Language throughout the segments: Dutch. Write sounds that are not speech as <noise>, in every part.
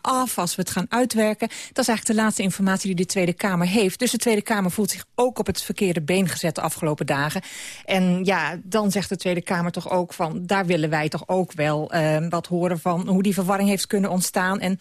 af, als we het gaan uitwerken. Dat is eigenlijk de laatste informatie die de Tweede Kamer heeft. Dus de Tweede Kamer voelt zich ook op het verkeerde been gezet de afgelopen dagen. En ja, dan zegt de Tweede Kamer toch ook van... daar willen wij toch ook wel uh, wat horen van hoe die verwarring heeft kunnen ontstaan. En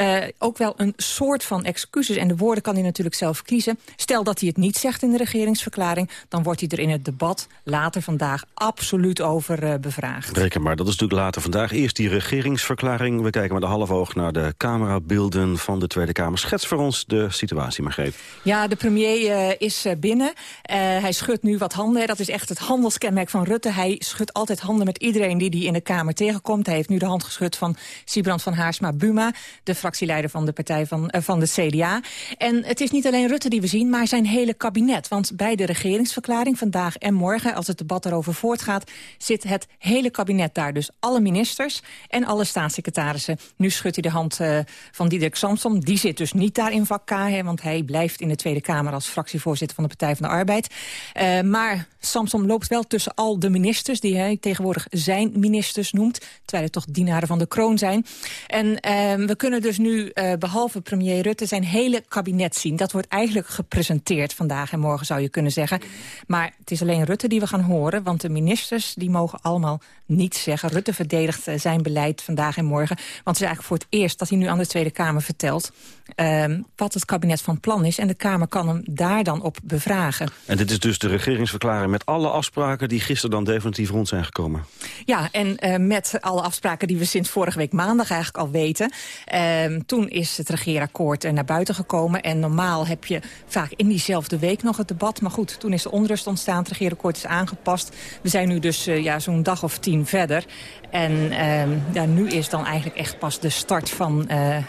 uh, ook wel een soort van excuses. En de woorden kan hij natuurlijk zelf kiezen. Stel dat hij het niet zegt in de regeringsverklaring... dan wordt hij er in het debat later vandaag absoluut over uh, bevraagd. Reken maar, dat is natuurlijk later vandaag. Eerst die regeringsverklaring. We kijken met een half oog naar de camerabeelden van de Tweede Kamer. Schets voor ons de situatie, Margreet. Ja, de premier uh, is uh, binnen. Uh, hij schudt nu wat handen. Dat is echt het handelskenmerk van Rutte. Hij schudt altijd handen met iedereen die hij in de Kamer tegenkomt. Hij heeft nu de hand geschud van Sibrand van Haarsma-Buma... de fractieleider van de, partij van, van de CDA. En het is niet alleen Rutte die we zien, maar zijn hele kabinet. Want bij de regeringsverklaring vandaag en morgen... als het debat daarover voortgaat, zit het hele kabinet daar. Dus alle ministers en alle staatssecretarissen. Nu schudt hij de hand uh, van Diederik Samsom. Die zit dus niet daar in vak K, hè, want hij blijft in de Tweede Kamer... als fractievoorzitter van de Partij van de Arbeid. Uh, maar Samsom loopt wel tussen al de ministers... die hij tegenwoordig zijn ministers noemt... terwijl het toch dienaren van de kroon zijn. En uh, we kunnen dus nu, behalve premier Rutte... zijn hele kabinet zien. Dat wordt eigenlijk gepresenteerd vandaag en morgen, zou je kunnen zeggen. Maar het is alleen Rutte die we gaan horen... want de ministers die mogen allemaal niets zeggen. Rutte verdedigt zijn beleid vandaag en morgen. Want het is eigenlijk voor het eerst dat hij nu aan de Tweede Kamer vertelt... Uh, wat het kabinet van plan is. En de Kamer kan hem daar dan op bevragen. En dit is dus de regeringsverklaring met alle afspraken... die gisteren dan definitief rond zijn gekomen? Ja, en uh, met alle afspraken die we sinds vorige week maandag eigenlijk al weten. Uh, toen is het regeerakkoord naar buiten gekomen. En normaal heb je vaak in diezelfde week nog het debat. Maar goed, toen is de onrust ontstaan. Het regeerakkoord is aangepast. We zijn nu dus uh, ja, zo'n dag of tien verder. En uh, ja, nu is dan eigenlijk echt pas de start van uh,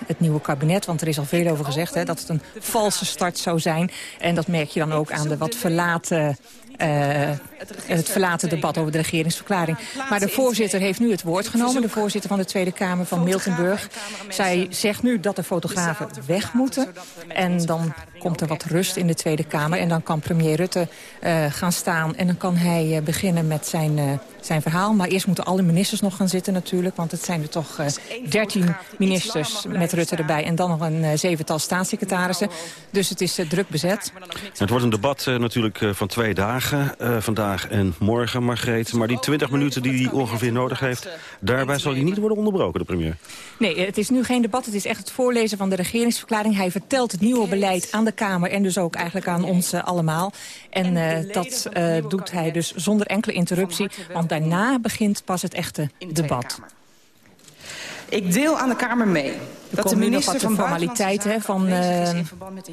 het nieuwe kabinet. Want er is al veel over gezegd hè, dat het een valse start zou zijn. En dat merk je dan ook aan de wat verlaten... Uh, het verlaten debat over de regeringsverklaring. Maar de voorzitter heeft nu het woord genomen. De voorzitter van de Tweede Kamer van Miltenburg. Zij zegt nu dat de fotografen weg moeten. En dan komt er wat rust in de Tweede Kamer. En dan kan premier Rutte uh, gaan staan. En dan kan hij uh, beginnen met zijn, uh, zijn verhaal. Maar eerst moeten alle ministers nog gaan zitten natuurlijk. Want het zijn er toch dertien ministers met Rutte erbij. En dan nog een zevental staatssecretarissen. Dus het is druk bezet. Het wordt een debat natuurlijk van twee dagen. vandaag en morgen, Margreet. Maar die twintig minuten die hij ongeveer nodig heeft... daarbij zal hij niet worden onderbroken, de premier. Nee, het is nu geen debat. Het is echt het voorlezen van de regeringsverklaring. Hij vertelt het nieuwe beleid aan de Kamer en dus ook eigenlijk aan ons uh, allemaal. En uh, dat uh, doet hij dus zonder enkele interruptie. Want daarna begint pas het echte debat. Ik deel aan de Kamer mee dat de minister de formaliteiten van, uh,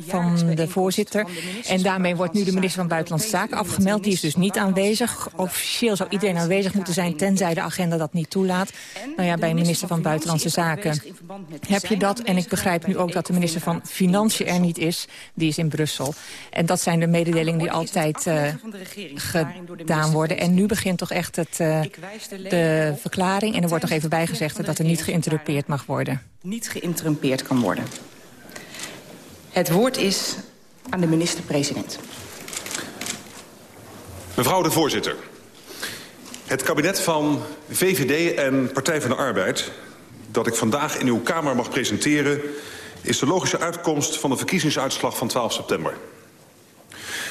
van de voorzitter. En daarmee wordt nu de minister van Buitenlandse Zaken afgemeld. Die is dus niet aanwezig. Officieel zou iedereen aanwezig moeten zijn, tenzij de agenda dat niet toelaat. Nou ja, bij een minister van Buitenlandse Zaken heb je dat. En ik begrijp nu ook dat de minister van Financiën er niet is. Die is in Brussel. En dat zijn de mededelingen die altijd uh, gedaan worden. En nu begint toch echt het, uh, de verklaring. En er wordt nog even bijgezegd dat er niet geïnterrupeerd mag worden niet geïnterrumpeerd kan worden. Het woord is aan de minister-president. Mevrouw de voorzitter. Het kabinet van VVD en Partij van de Arbeid... dat ik vandaag in uw Kamer mag presenteren... is de logische uitkomst van de verkiezingsuitslag van 12 september.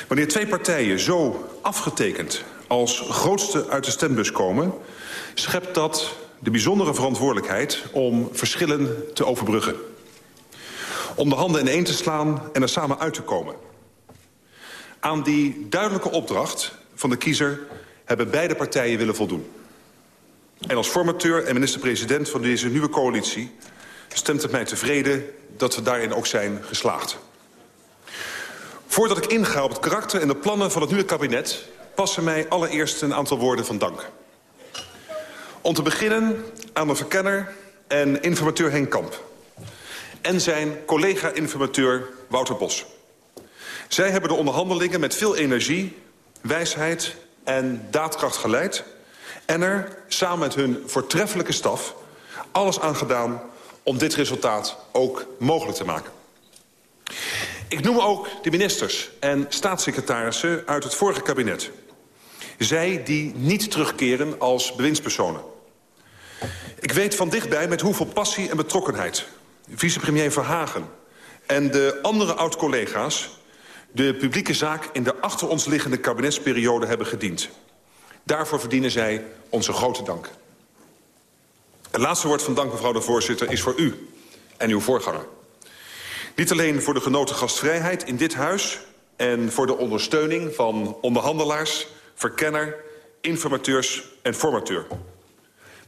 Wanneer twee partijen zo afgetekend als grootste uit de stembus komen... schept dat de bijzondere verantwoordelijkheid om verschillen te overbruggen. Om de handen ineen te slaan en er samen uit te komen. Aan die duidelijke opdracht van de kiezer hebben beide partijen willen voldoen. En als formateur en minister-president van deze nieuwe coalitie... stemt het mij tevreden dat we daarin ook zijn geslaagd. Voordat ik inga op het karakter en de plannen van het nieuwe kabinet... passen mij allereerst een aantal woorden van dank. Om te beginnen aan de verkenner en informateur Henk Kamp. En zijn collega-informateur Wouter Bos. Zij hebben de onderhandelingen met veel energie, wijsheid en daadkracht geleid... en er, samen met hun voortreffelijke staf, alles aan gedaan... om dit resultaat ook mogelijk te maken. Ik noem ook de ministers en staatssecretarissen uit het vorige kabinet. Zij die niet terugkeren als bewindspersonen. Ik weet van dichtbij met hoeveel passie en betrokkenheid... vicepremier Verhagen en de andere oud-collega's... de publieke zaak in de achter ons liggende kabinetsperiode hebben gediend. Daarvoor verdienen zij onze grote dank. Het laatste woord van dank, mevrouw de voorzitter, is voor u en uw voorganger. Niet alleen voor de genoten gastvrijheid in dit huis... en voor de ondersteuning van onderhandelaars, verkenner, informateurs en formateur.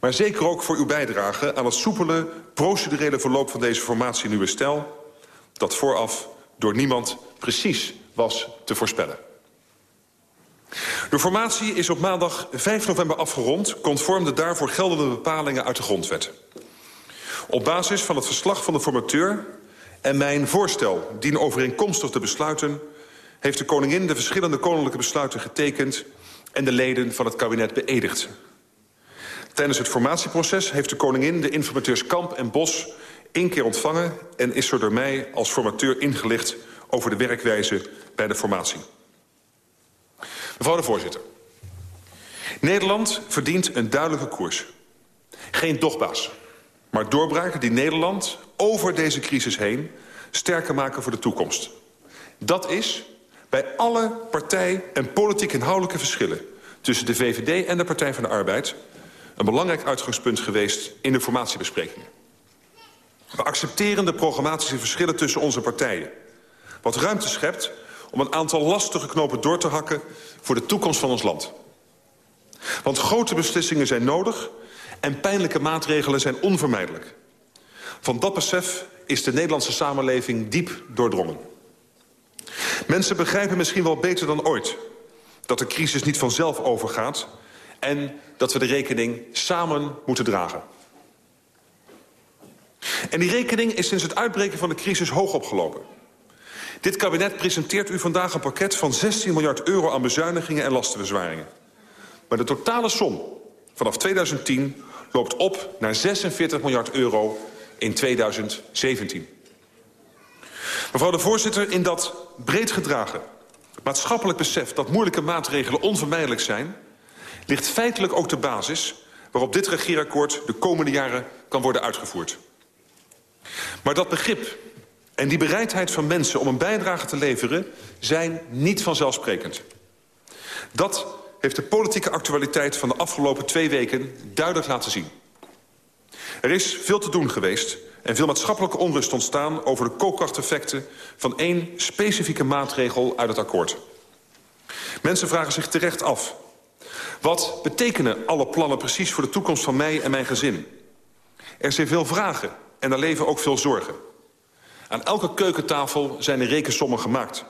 Maar zeker ook voor uw bijdrage aan het soepele, procedurele verloop van deze formatie in uw stijl... dat vooraf door niemand precies was te voorspellen. De formatie is op maandag 5 november afgerond... conform de daarvoor geldende bepalingen uit de grondwet. Op basis van het verslag van de formateur en mijn voorstel dien overeenkomstig te besluiten... heeft de koningin de verschillende koninklijke besluiten getekend... en de leden van het kabinet beëdigd. Tijdens het formatieproces heeft de koningin de informateurs Kamp en Bos... één keer ontvangen en is er door mij als formateur ingelicht... over de werkwijze bij de formatie. Mevrouw de voorzitter. Nederland verdient een duidelijke koers. Geen dogba's, maar doorbraken die Nederland over deze crisis heen sterker maken voor de toekomst. Dat is bij alle partij- en politiek-inhoudelijke verschillen... tussen de VVD en de Partij van de Arbeid... een belangrijk uitgangspunt geweest in de formatiebesprekingen. We accepteren de programmatische verschillen tussen onze partijen. Wat ruimte schept om een aantal lastige knopen door te hakken... voor de toekomst van ons land. Want grote beslissingen zijn nodig en pijnlijke maatregelen zijn onvermijdelijk. Van dat besef is de Nederlandse samenleving diep doordrongen. Mensen begrijpen misschien wel beter dan ooit... dat de crisis niet vanzelf overgaat... en dat we de rekening samen moeten dragen. En die rekening is sinds het uitbreken van de crisis hoog opgelopen. Dit kabinet presenteert u vandaag een pakket van 16 miljard euro aan bezuinigingen en lastenbezwaringen. Maar de totale som vanaf 2010 loopt op naar 46 miljard euro in 2017. Mevrouw de voorzitter, in dat breed gedragen maatschappelijk besef... dat moeilijke maatregelen onvermijdelijk zijn... ligt feitelijk ook de basis waarop dit regeerakkoord de komende jaren kan worden uitgevoerd. Maar dat begrip en die bereidheid van mensen om een bijdrage te leveren... zijn niet vanzelfsprekend. Dat heeft de politieke actualiteit van de afgelopen twee weken duidelijk laten zien. Er is veel te doen geweest en veel maatschappelijke onrust ontstaan... over de koopkrachteffecten van één specifieke maatregel uit het akkoord. Mensen vragen zich terecht af. Wat betekenen alle plannen precies voor de toekomst van mij en mijn gezin? Er zijn veel vragen en er leven ook veel zorgen. Aan elke keukentafel zijn er rekensommen gemaakt.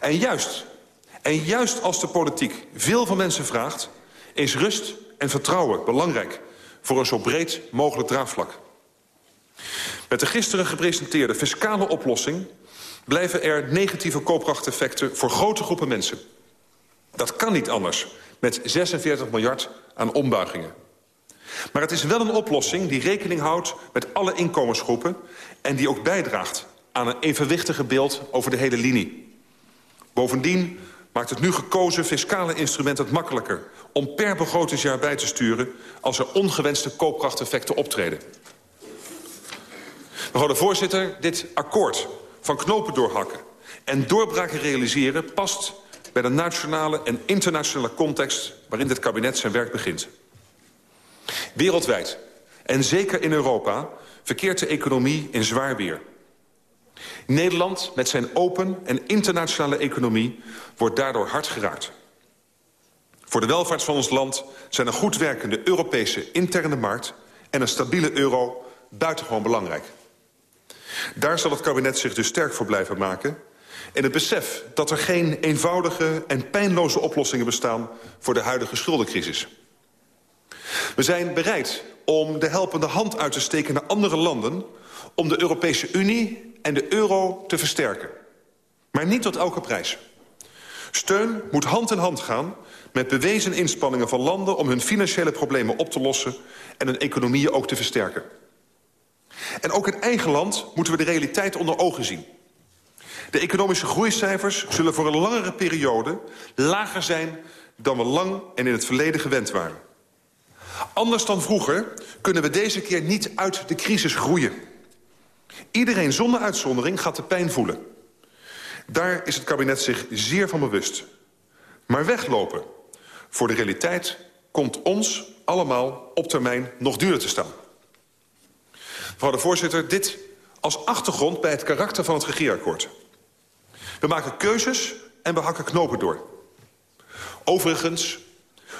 En juist, en juist als de politiek veel van mensen vraagt... is rust en vertrouwen belangrijk voor een zo breed mogelijk draagvlak. Met de gisteren gepresenteerde fiscale oplossing... blijven er negatieve koopkrachteffecten voor grote groepen mensen. Dat kan niet anders met 46 miljard aan ombuigingen. Maar het is wel een oplossing die rekening houdt met alle inkomensgroepen... en die ook bijdraagt aan een evenwichtige beeld over de hele linie. Bovendien maakt het nu gekozen fiscale instrument het makkelijker... om per begrotingsjaar bij te sturen als er ongewenste koopkrachteffecten optreden. Mevrouw de voorzitter, dit akkoord van knopen doorhakken... en doorbraken realiseren past bij de nationale en internationale context... waarin dit kabinet zijn werk begint. Wereldwijd, en zeker in Europa, verkeert de economie in zwaar weer. Nederland, met zijn open en internationale economie... wordt daardoor hard geraakt. Voor de welvaart van ons land zijn een goed werkende Europese interne markt... en een stabiele euro buitengewoon belangrijk. Daar zal het kabinet zich dus sterk voor blijven maken... in het besef dat er geen eenvoudige en pijnloze oplossingen bestaan... voor de huidige schuldencrisis. We zijn bereid om de helpende hand uit te steken naar andere landen... om de Europese Unie en de euro te versterken. Maar niet tot elke prijs. Steun moet hand in hand gaan met bewezen inspanningen van landen... om hun financiële problemen op te lossen en hun economieën ook te versterken. En ook in eigen land moeten we de realiteit onder ogen zien. De economische groeicijfers zullen voor een langere periode lager zijn... dan we lang en in het verleden gewend waren. Anders dan vroeger kunnen we deze keer niet uit de crisis groeien. Iedereen zonder uitzondering gaat de pijn voelen. Daar is het kabinet zich zeer van bewust. Maar weglopen voor de realiteit komt ons allemaal op termijn nog duurder te staan. Mevrouw de voorzitter, dit als achtergrond bij het karakter van het regeerakkoord. We maken keuzes en we hakken knopen door. Overigens,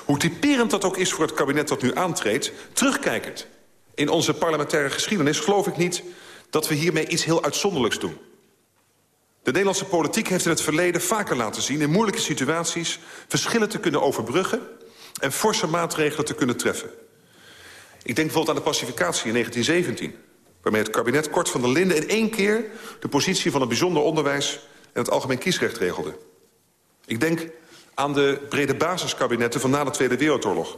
hoe typerend dat ook is voor het kabinet dat nu aantreedt... terugkijkend in onze parlementaire geschiedenis... geloof ik niet dat we hiermee iets heel uitzonderlijks doen. De Nederlandse politiek heeft in het verleden vaker laten zien... in moeilijke situaties verschillen te kunnen overbruggen... en forse maatregelen te kunnen treffen. Ik denk bijvoorbeeld aan de pacificatie in 1917... waarmee het kabinet Kort van der Linden in één keer... de positie van het bijzonder onderwijs en het algemeen kiesrecht regelde. Ik denk aan de brede basiskabinetten van na de Tweede Wereldoorlog...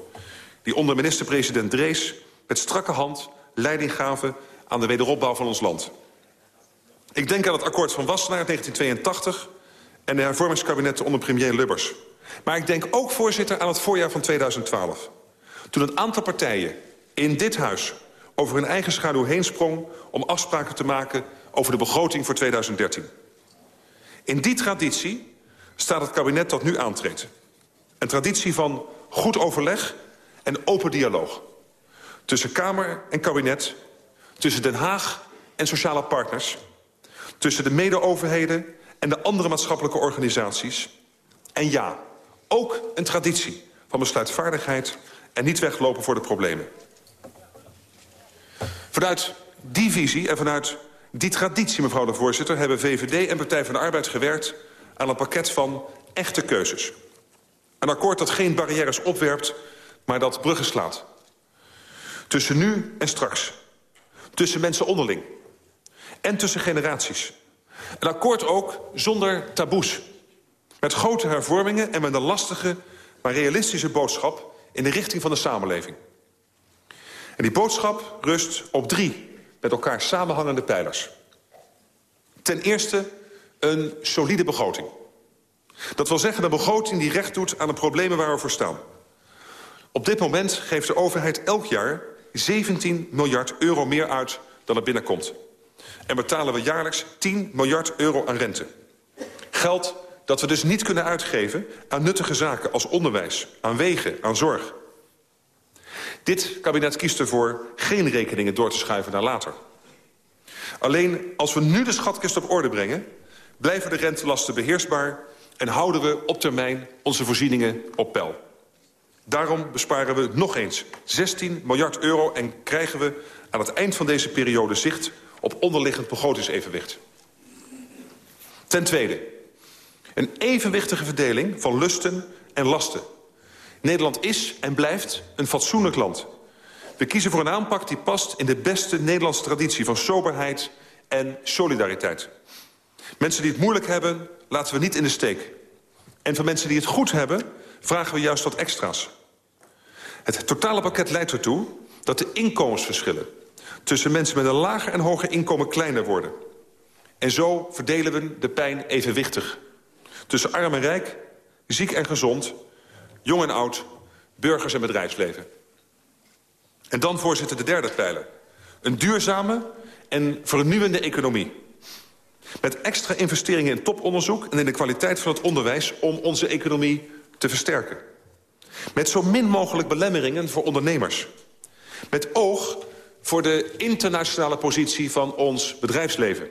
die onder minister-president Drees met strakke hand leiding gaven aan de wederopbouw van ons land. Ik denk aan het akkoord van Wassenaar 1982... en de hervormingskabinetten onder premier Lubbers. Maar ik denk ook, voorzitter, aan het voorjaar van 2012. Toen een aantal partijen in dit huis over hun eigen schaduw heen sprong... om afspraken te maken over de begroting voor 2013. In die traditie staat het kabinet dat nu aantreedt. Een traditie van goed overleg en open dialoog. Tussen Kamer en kabinet, tussen Den Haag en sociale partners... tussen de mede-overheden en de andere maatschappelijke organisaties. En ja, ook een traditie van besluitvaardigheid... en niet weglopen voor de problemen. Vanuit die visie en vanuit die traditie, mevrouw de voorzitter... hebben VVD en Partij van de Arbeid gewerkt aan een pakket van echte keuzes. Een akkoord dat geen barrières opwerpt, maar dat bruggen slaat. Tussen nu en straks. Tussen mensen onderling. En tussen generaties. Een akkoord ook zonder taboes. Met grote hervormingen en met een lastige, maar realistische boodschap... in de richting van de samenleving. En die boodschap rust op drie met elkaar samenhangende pijlers. Ten eerste een solide begroting. Dat wil zeggen een begroting die recht doet aan de problemen waar we voor staan. Op dit moment geeft de overheid elk jaar 17 miljard euro meer uit dan er binnenkomt. En betalen we jaarlijks 10 miljard euro aan rente. Geld dat we dus niet kunnen uitgeven aan nuttige zaken als onderwijs, aan wegen, aan zorg. Dit kabinet kiest ervoor geen rekeningen door te schuiven naar later. Alleen als we nu de schatkist op orde brengen... blijven de rentelasten beheersbaar... en houden we op termijn onze voorzieningen op peil. Daarom besparen we nog eens 16 miljard euro... en krijgen we aan het eind van deze periode zicht op onderliggend begrotingsevenwicht. Ten tweede, een evenwichtige verdeling van lusten en lasten. Nederland is en blijft een fatsoenlijk land. We kiezen voor een aanpak die past in de beste Nederlandse traditie... van soberheid en solidariteit. Mensen die het moeilijk hebben, laten we niet in de steek. En van mensen die het goed hebben, vragen we juist wat extra's. Het totale pakket leidt ertoe dat de inkomensverschillen... tussen mensen met een lager en hoger inkomen kleiner worden. En zo verdelen we de pijn evenwichtig. Tussen arm en rijk, ziek en gezond, jong en oud, burgers en bedrijfsleven. En dan, voorzitter, de derde pijler. Een duurzame en vernieuwende economie. Met extra investeringen in toponderzoek en in de kwaliteit van het onderwijs... om onze economie te versterken. Met zo min mogelijk belemmeringen voor ondernemers. Met oog voor de internationale positie van ons bedrijfsleven.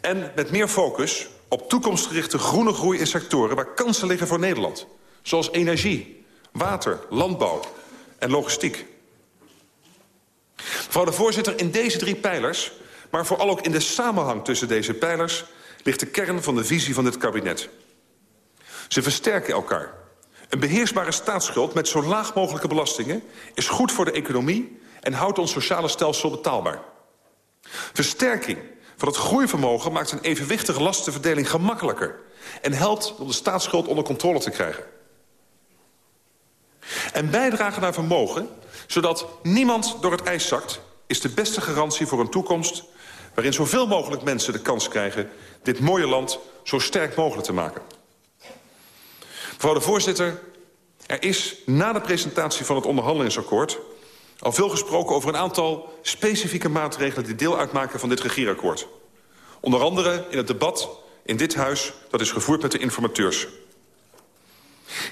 En met meer focus op toekomstgerichte groene groei in sectoren... waar kansen liggen voor Nederland. Zoals energie, water, landbouw en logistiek. Mevrouw de voorzitter, in deze drie pijlers... maar vooral ook in de samenhang tussen deze pijlers... ligt de kern van de visie van dit kabinet. Ze versterken elkaar. Een beheersbare staatsschuld met zo laag mogelijke belastingen... is goed voor de economie en houdt ons sociale stelsel betaalbaar. Versterking van het groeivermogen maakt een evenwichtige lastenverdeling gemakkelijker... en helpt om de staatsschuld onder controle te krijgen. En bijdragen naar vermogen, zodat niemand door het ijs zakt... is de beste garantie voor een toekomst... waarin zoveel mogelijk mensen de kans krijgen... dit mooie land zo sterk mogelijk te maken. Mevrouw de voorzitter, er is na de presentatie van het onderhandelingsakkoord... Al veel gesproken over een aantal specifieke maatregelen... die deel uitmaken van dit regeerakkoord. Onder andere in het debat in dit huis dat is gevoerd met de informateurs.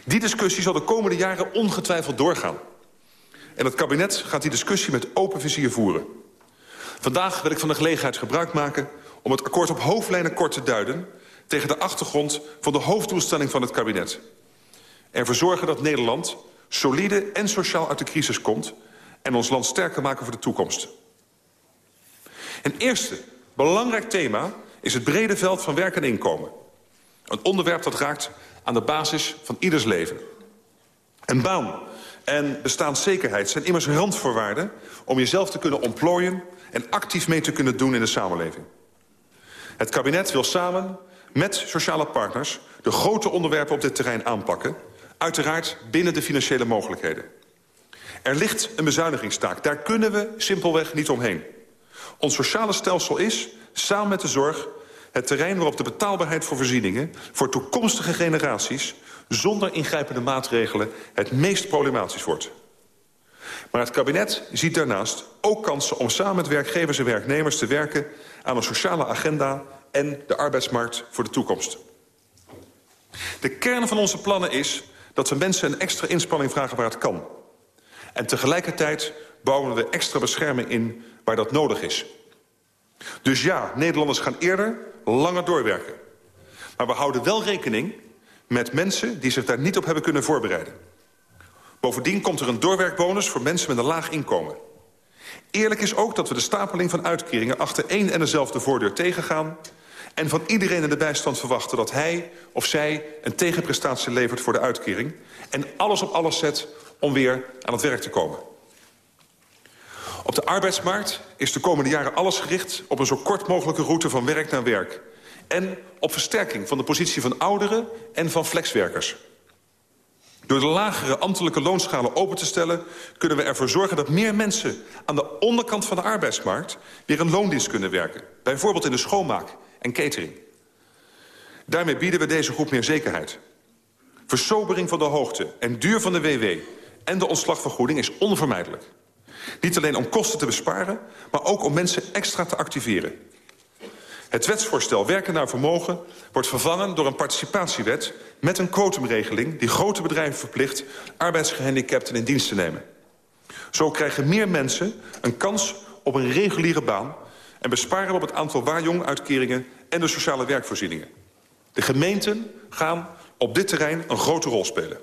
Die discussie zal de komende jaren ongetwijfeld doorgaan. En het kabinet gaat die discussie met open vizier voeren. Vandaag wil ik van de gelegenheid gebruik maken om het akkoord op hoofdlijnen kort te duiden... tegen de achtergrond van de hoofddoelstelling van het kabinet. Ervoor zorgen dat Nederland solide en sociaal uit de crisis komt... en ons land sterker maken voor de toekomst. Een eerste belangrijk thema is het brede veld van werk en inkomen. Een onderwerp dat raakt aan de basis van ieders leven. Een baan en bestaanszekerheid zijn immers randvoorwaarden... om jezelf te kunnen ontplooien en actief mee te kunnen doen in de samenleving. Het kabinet wil samen met sociale partners de grote onderwerpen op dit terrein aanpakken... uiteraard binnen de financiële mogelijkheden. Er ligt een bezuinigingstaak. Daar kunnen we simpelweg niet omheen. Ons sociale stelsel is, samen met de zorg... het terrein waarop de betaalbaarheid voor voorzieningen... voor toekomstige generaties zonder ingrijpende maatregelen het meest problematisch wordt. Maar het kabinet ziet daarnaast ook kansen om samen met werkgevers en werknemers te werken aan een sociale agenda en de arbeidsmarkt voor de toekomst. De kern van onze plannen is dat we mensen een extra inspanning vragen waar het kan. En tegelijkertijd bouwen we extra bescherming in waar dat nodig is. Dus ja, Nederlanders gaan eerder langer doorwerken. Maar we houden wel rekening met mensen die zich daar niet op hebben kunnen voorbereiden. Bovendien komt er een doorwerkbonus voor mensen met een laag inkomen. Eerlijk is ook dat we de stapeling van uitkeringen... achter één en dezelfde voordeur tegengaan... en van iedereen in de bijstand verwachten dat hij of zij... een tegenprestatie levert voor de uitkering... en alles op alles zet om weer aan het werk te komen. Op de arbeidsmarkt is de komende jaren alles gericht... op een zo kort mogelijke route van werk naar werk... en op versterking van de positie van ouderen en van flexwerkers. Door de lagere ambtelijke loonschalen open te stellen... kunnen we ervoor zorgen dat meer mensen aan de onderkant van de arbeidsmarkt... weer een loondienst kunnen werken. Bijvoorbeeld in de schoonmaak en catering. Daarmee bieden we deze groep meer zekerheid. Versobering van de hoogte en duur van de WW en de ontslagvergoeding is onvermijdelijk. Niet alleen om kosten te besparen, maar ook om mensen extra te activeren. Het wetsvoorstel werken naar vermogen wordt vervangen door een participatiewet... met een quotumregeling die grote bedrijven verplicht... arbeidsgehandicapten in dienst te nemen. Zo krijgen meer mensen een kans op een reguliere baan... en besparen we op het aantal waarjong-uitkeringen en de sociale werkvoorzieningen. De gemeenten gaan op dit terrein een grote rol spelen.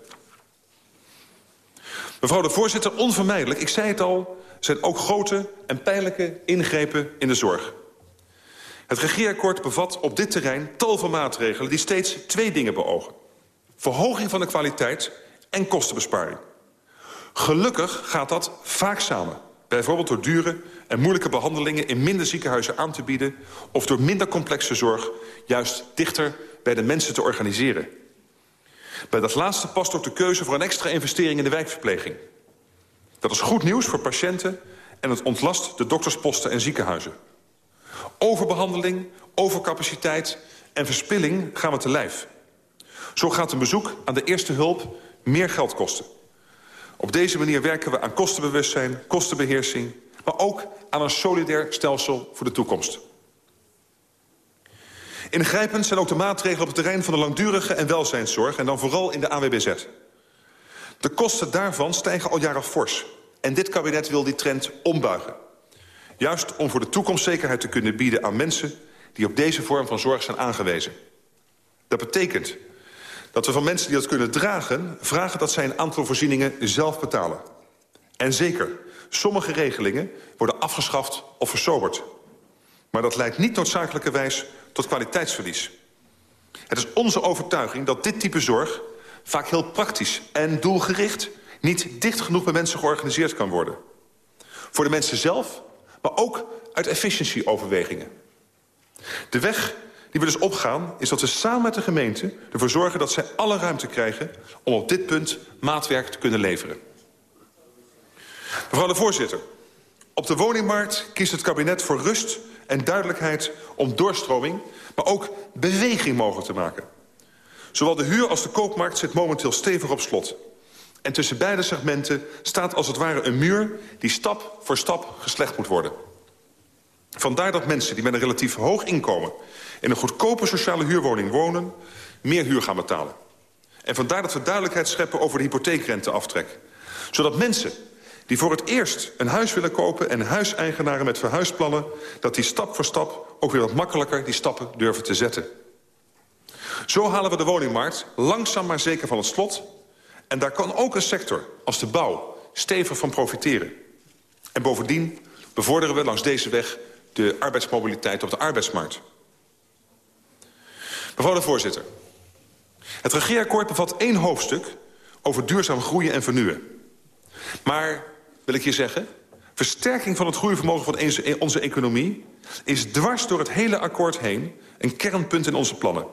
Mevrouw de voorzitter, onvermijdelijk, ik zei het al... zijn ook grote en pijnlijke ingrepen in de zorg. Het regeerakkoord bevat op dit terrein tal van maatregelen... die steeds twee dingen beogen. Verhoging van de kwaliteit en kostenbesparing. Gelukkig gaat dat vaak samen. Bijvoorbeeld door dure en moeilijke behandelingen in minder ziekenhuizen aan te bieden... of door minder complexe zorg juist dichter bij de mensen te organiseren. Bij dat laatste past ook de keuze voor een extra investering in de wijkverpleging. Dat is goed nieuws voor patiënten en het ontlast de doktersposten en ziekenhuizen. Overbehandeling, overcapaciteit en verspilling gaan we te lijf. Zo gaat een bezoek aan de eerste hulp meer geld kosten. Op deze manier werken we aan kostenbewustzijn, kostenbeheersing... maar ook aan een solidair stelsel voor de toekomst. Ingrijpend zijn ook de maatregelen op het terrein van de langdurige en welzijnszorg... en dan vooral in de AWBZ. De kosten daarvan stijgen al jaren fors. En dit kabinet wil die trend ombuigen. Juist om voor de toekomst zekerheid te kunnen bieden aan mensen... die op deze vorm van zorg zijn aangewezen. Dat betekent dat we van mensen die dat kunnen dragen... vragen dat zij een aantal voorzieningen zelf betalen. En zeker, sommige regelingen worden afgeschaft of versoberd. Maar dat leidt niet noodzakelijkerwijs tot kwaliteitsverlies. Het is onze overtuiging dat dit type zorg... vaak heel praktisch en doelgericht... niet dicht genoeg bij mensen georganiseerd kan worden. Voor de mensen zelf maar ook uit efficiëntieoverwegingen. De weg die we dus opgaan is dat we samen met de gemeente ervoor zorgen dat zij alle ruimte krijgen om op dit punt maatwerk te kunnen leveren. Mevrouw de voorzitter, op de woningmarkt kiest het kabinet voor rust en duidelijkheid om doorstroming, maar ook beweging mogelijk te maken. Zowel de huur als de koopmarkt zit momenteel stevig op slot. En tussen beide segmenten staat als het ware een muur... die stap voor stap geslecht moet worden. Vandaar dat mensen die met een relatief hoog inkomen... in een goedkope sociale huurwoning wonen... meer huur gaan betalen. En vandaar dat we duidelijkheid scheppen over de hypotheekrenteaftrek. Zodat mensen die voor het eerst een huis willen kopen... en huiseigenaren met verhuisplannen... dat die stap voor stap ook weer wat makkelijker die stappen durven te zetten. Zo halen we de woningmarkt langzaam maar zeker van het slot... en daar kan ook een sector als de bouw stevig van profiteren. En bovendien bevorderen we langs deze weg de arbeidsmobiliteit op de arbeidsmarkt. Mevrouw de voorzitter, het regeerakkoord bevat één hoofdstuk over duurzaam groeien en vernieuwen. Maar, wil ik hier zeggen, versterking van het groeivermogen van onze economie... is dwars door het hele akkoord heen een kernpunt in onze plannen.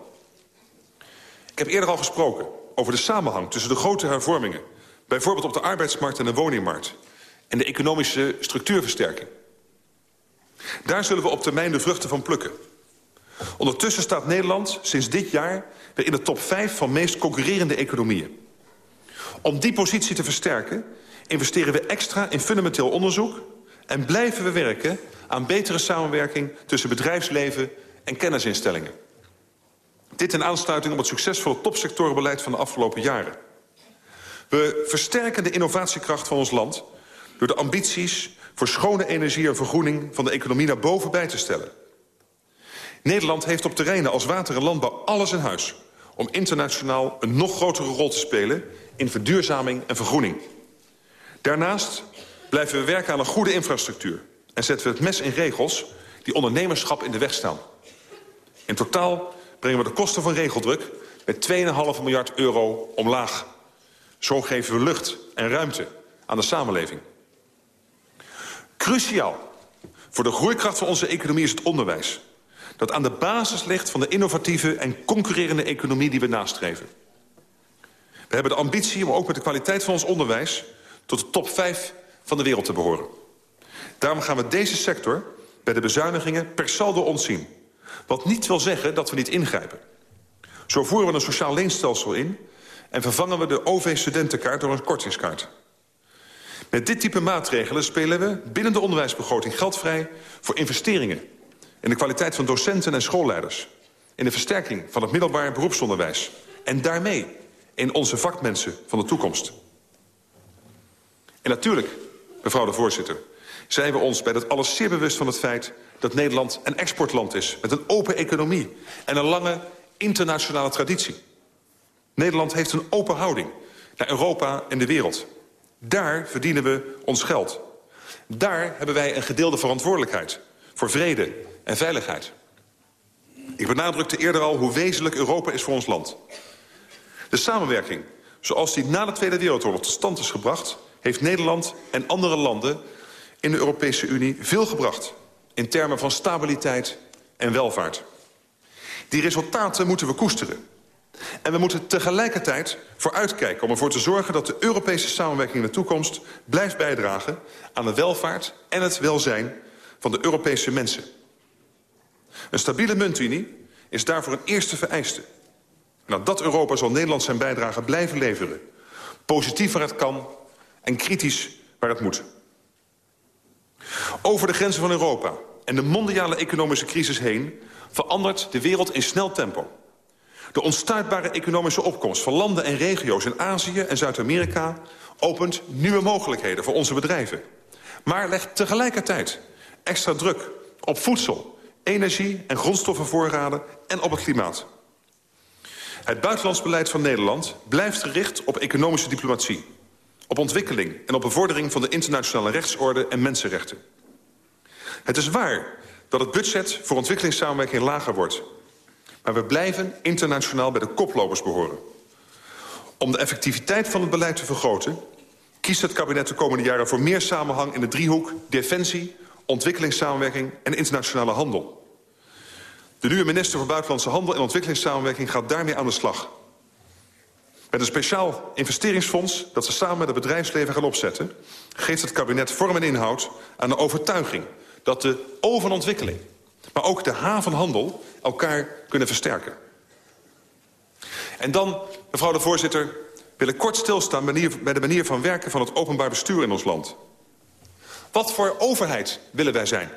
Ik heb eerder al gesproken over de samenhang tussen de grote hervormingen... bijvoorbeeld op de arbeidsmarkt en de woningmarkt... en de economische structuurversterking. Daar zullen we op termijn de vruchten van plukken. Ondertussen staat Nederland sinds dit jaar weer in de top 5 van meest concurrerende economieën. Om die positie te versterken investeren we extra in fundamenteel onderzoek... en blijven we werken aan betere samenwerking tussen bedrijfsleven en kennisinstellingen. Dit in aansluiting op het succesvolle topsectorenbeleid van de afgelopen jaren. We versterken de innovatiekracht van ons land... door de ambities voor schone energie en vergroening van de economie naar boven bij te stellen. Nederland heeft op terreinen als water en landbouw alles in huis... om internationaal een nog grotere rol te spelen in verduurzaming en vergroening. Daarnaast blijven we werken aan een goede infrastructuur... en zetten we het mes in regels die ondernemerschap in de weg staan. In totaal brengen we de kosten van regeldruk met 2,5 miljard euro omlaag. Zo geven we lucht en ruimte aan de samenleving. Cruciaal voor de groeikracht van onze economie is het onderwijs... dat aan de basis ligt van de innovatieve en concurrerende economie die we nastreven. We hebben de ambitie om ook met de kwaliteit van ons onderwijs... tot de top 5 van de wereld te behoren. Daarom gaan we deze sector bij de bezuinigingen per saldo ontzien. Wat niet wil zeggen dat we niet ingrijpen. Zo voeren we een sociaal leenstelsel in... en vervangen we de OV-studentenkaart door een kortingskaart. Met dit type maatregelen spelen we binnen de onderwijsbegroting geld vrij... voor investeringen in de kwaliteit van docenten en schoolleiders... in de versterking van het middelbaar beroepsonderwijs... en daarmee in onze vakmensen van de toekomst. En natuurlijk, mevrouw de voorzitter... zijn we ons bij dat alles zeer bewust van het feit... dat Nederland een exportland is met een open economie... en een lange internationale traditie. Nederland heeft een open houding naar Europa en de wereld... Daar verdienen we ons geld. Daar hebben wij een gedeelde verantwoordelijkheid voor vrede en veiligheid. Ik benadrukte eerder al hoe wezenlijk Europa is voor ons land. De samenwerking, zoals die na de Tweede Wereldoorlog tot stand is gebracht... heeft Nederland en andere landen in de Europese Unie veel gebracht... in termen van stabiliteit en welvaart. Die resultaten moeten we koesteren. En we moeten tegelijkertijd vooruitkijken om ervoor te zorgen... dat de Europese samenwerking in de toekomst blijft bijdragen... aan de welvaart en het welzijn van de Europese mensen. Een stabiele muntunie is daarvoor een eerste vereiste. En aan dat Europa zal Nederland zijn bijdrage blijven leveren. Positief waar het kan en kritisch waar het moet. Over de grenzen van Europa en de mondiale economische crisis heen... verandert de wereld in snel tempo. De onstuitbare economische opkomst van landen en regio's in Azië en Zuid-Amerika... opent nieuwe mogelijkheden voor onze bedrijven. Maar legt tegelijkertijd extra druk op voedsel, energie en grondstoffenvoorraden en op het klimaat. Het buitenlands beleid van Nederland blijft gericht op economische diplomatie... op ontwikkeling en op bevordering van de internationale rechtsorde en mensenrechten. Het is waar dat het budget voor ontwikkelingssamenwerking lager wordt... Maar we blijven internationaal bij de koplopers behoren. Om de effectiviteit van het beleid te vergroten... kiest het kabinet de komende jaren voor meer samenhang in de driehoek... defensie, ontwikkelingssamenwerking en internationale handel. De nieuwe minister voor Buitenlandse Handel en Ontwikkelingssamenwerking gaat daarmee aan de slag. Met een speciaal investeringsfonds dat ze samen met het bedrijfsleven gaan opzetten... geeft het kabinet vorm en inhoud aan de overtuiging dat de O ontwikkeling maar ook de havenhandel elkaar kunnen versterken. En dan, mevrouw de voorzitter, wil ik kort stilstaan bij de manier van werken van het openbaar bestuur in ons land. Wat voor overheid willen wij zijn?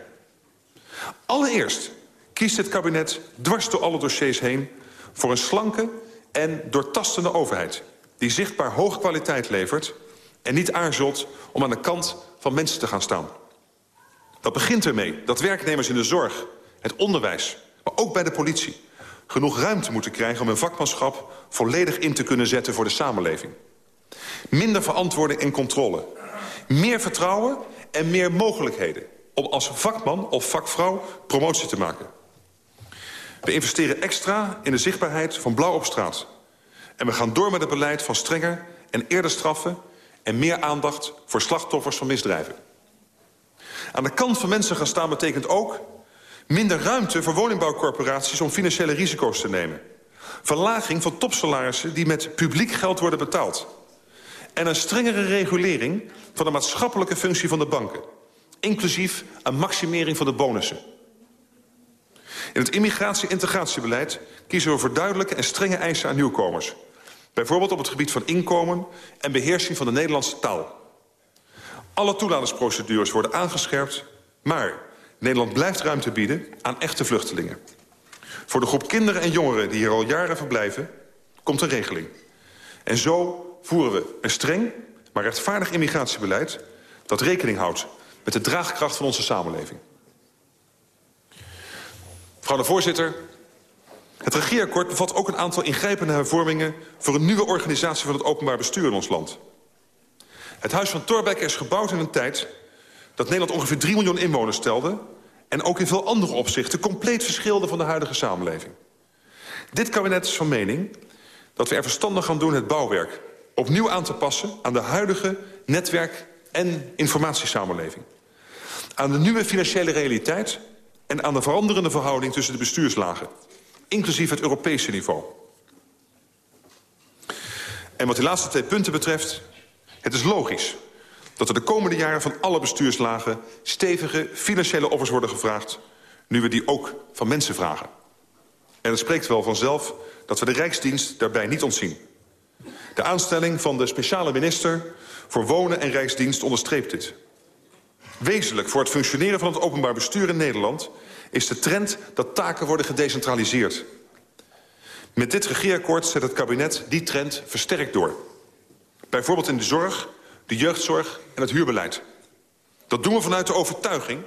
Allereerst kiest het kabinet dwars door alle dossiers heen... voor een slanke en doortastende overheid... die zichtbaar hoge kwaliteit levert... en niet aarzelt om aan de kant van mensen te gaan staan. Dat begint ermee dat werknemers in de zorg, het onderwijs... maar ook bij de politie genoeg ruimte moeten krijgen... om hun vakmanschap volledig in te kunnen zetten voor de samenleving. Minder verantwoording en controle. Meer vertrouwen en meer mogelijkheden om als vakman of vakvrouw promotie te maken. We investeren extra in de zichtbaarheid van blauw op straat. En we gaan door met het beleid van strenger en eerder straffen... en meer aandacht voor slachtoffers van misdrijven. Aan de kant van mensen gaan staan betekent ook... minder ruimte voor woningbouwcorporaties om financiële risico's te nemen. Verlaging van topsalarissen die met publiek geld worden betaald. En een strengere regulering van de maatschappelijke functie van de banken. Inclusief een maximering van de bonussen. In het immigratie-integratiebeleid kiezen we voor duidelijke en strenge eisen aan nieuwkomers. Bijvoorbeeld op het gebied van inkomen en beheersing van de Nederlandse taal. Alle toelatingsprocedures worden aangescherpt, maar Nederland blijft ruimte bieden aan echte vluchtelingen. Voor de groep kinderen en jongeren die hier al jaren verblijven, komt een regeling. En zo voeren we een streng, maar rechtvaardig immigratiebeleid... dat rekening houdt met de draagkracht van onze samenleving. Mevrouw de voorzitter, het regeerakkoord bevat ook een aantal ingrijpende hervormingen... voor een nieuwe organisatie van het openbaar bestuur in ons land. Het Huis van Thorbecke is gebouwd in een tijd dat Nederland ongeveer 3 miljoen inwoners telde... en ook in veel andere opzichten compleet verschilde van de huidige samenleving. Dit kabinet is van mening dat we er verstandig gaan doen het bouwwerk opnieuw aan te passen aan de huidige netwerk- en informatiesamenleving. Aan de nieuwe financiële realiteit en aan de veranderende verhouding tussen de bestuurslagen. Inclusief het Europese niveau. En wat die laatste twee punten betreft... het is logisch dat er de komende jaren van alle bestuurslagen... stevige financiële offers worden gevraagd... nu we die ook van mensen vragen. En het spreekt wel vanzelf dat we de Rijksdienst daarbij niet ontzien. De aanstelling van de speciale minister voor Wonen en Rijksdienst onderstreept dit. Wezenlijk voor het functioneren van het openbaar bestuur in Nederland... is de trend dat taken worden gedecentraliseerd. Met dit regeerakkoord zet het kabinet die trend versterkt door. Bijvoorbeeld in de zorg, de jeugdzorg en het huurbeleid. Dat doen we vanuit de overtuiging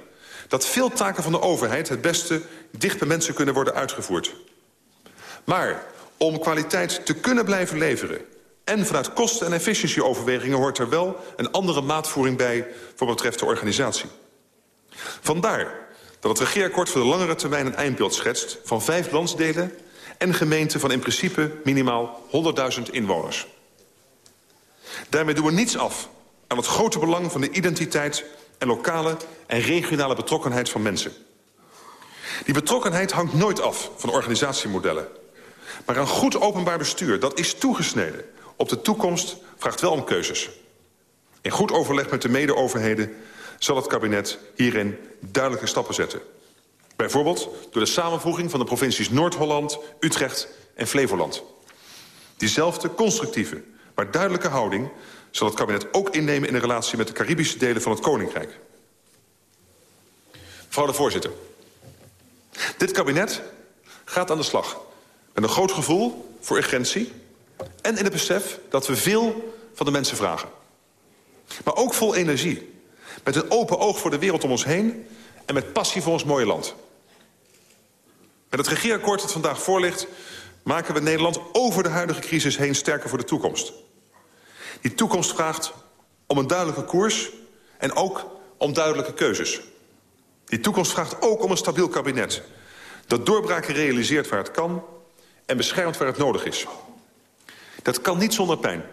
dat veel taken van de overheid... het beste dicht bij mensen kunnen worden uitgevoerd. Maar om kwaliteit te kunnen blijven leveren... En vanuit kosten- en efficiëntieoverwegingen hoort er wel een andere maatvoering bij voor wat betreft de organisatie. Vandaar dat het regeerakkoord voor de langere termijn een eindbeeld schetst van vijf landsdelen en gemeenten van in principe minimaal 100.000 inwoners. Daarmee doen we niets af aan het grote belang van de identiteit en lokale en regionale betrokkenheid van mensen. Die betrokkenheid hangt nooit af van organisatiemodellen. Maar een goed openbaar bestuur, dat is toegesneden op de toekomst vraagt wel om keuzes. In goed overleg met de mede-overheden zal het kabinet hierin duidelijke stappen zetten. Bijvoorbeeld door de samenvoeging van de provincies Noord-Holland, Utrecht en Flevoland. Diezelfde constructieve, maar duidelijke houding... zal het kabinet ook innemen in de relatie met de Caribische delen van het Koninkrijk. Mevrouw de voorzitter. Dit kabinet gaat aan de slag met een groot gevoel voor urgentie en in het besef dat we veel van de mensen vragen. Maar ook vol energie. Met een open oog voor de wereld om ons heen... en met passie voor ons mooie land. Met het regeerakkoord dat vandaag voorligt... maken we Nederland over de huidige crisis heen sterker voor de toekomst. Die toekomst vraagt om een duidelijke koers... en ook om duidelijke keuzes. Die toekomst vraagt ook om een stabiel kabinet... dat doorbraken realiseert waar het kan... en beschermt waar het nodig is. Dat kan niet zonder pijn.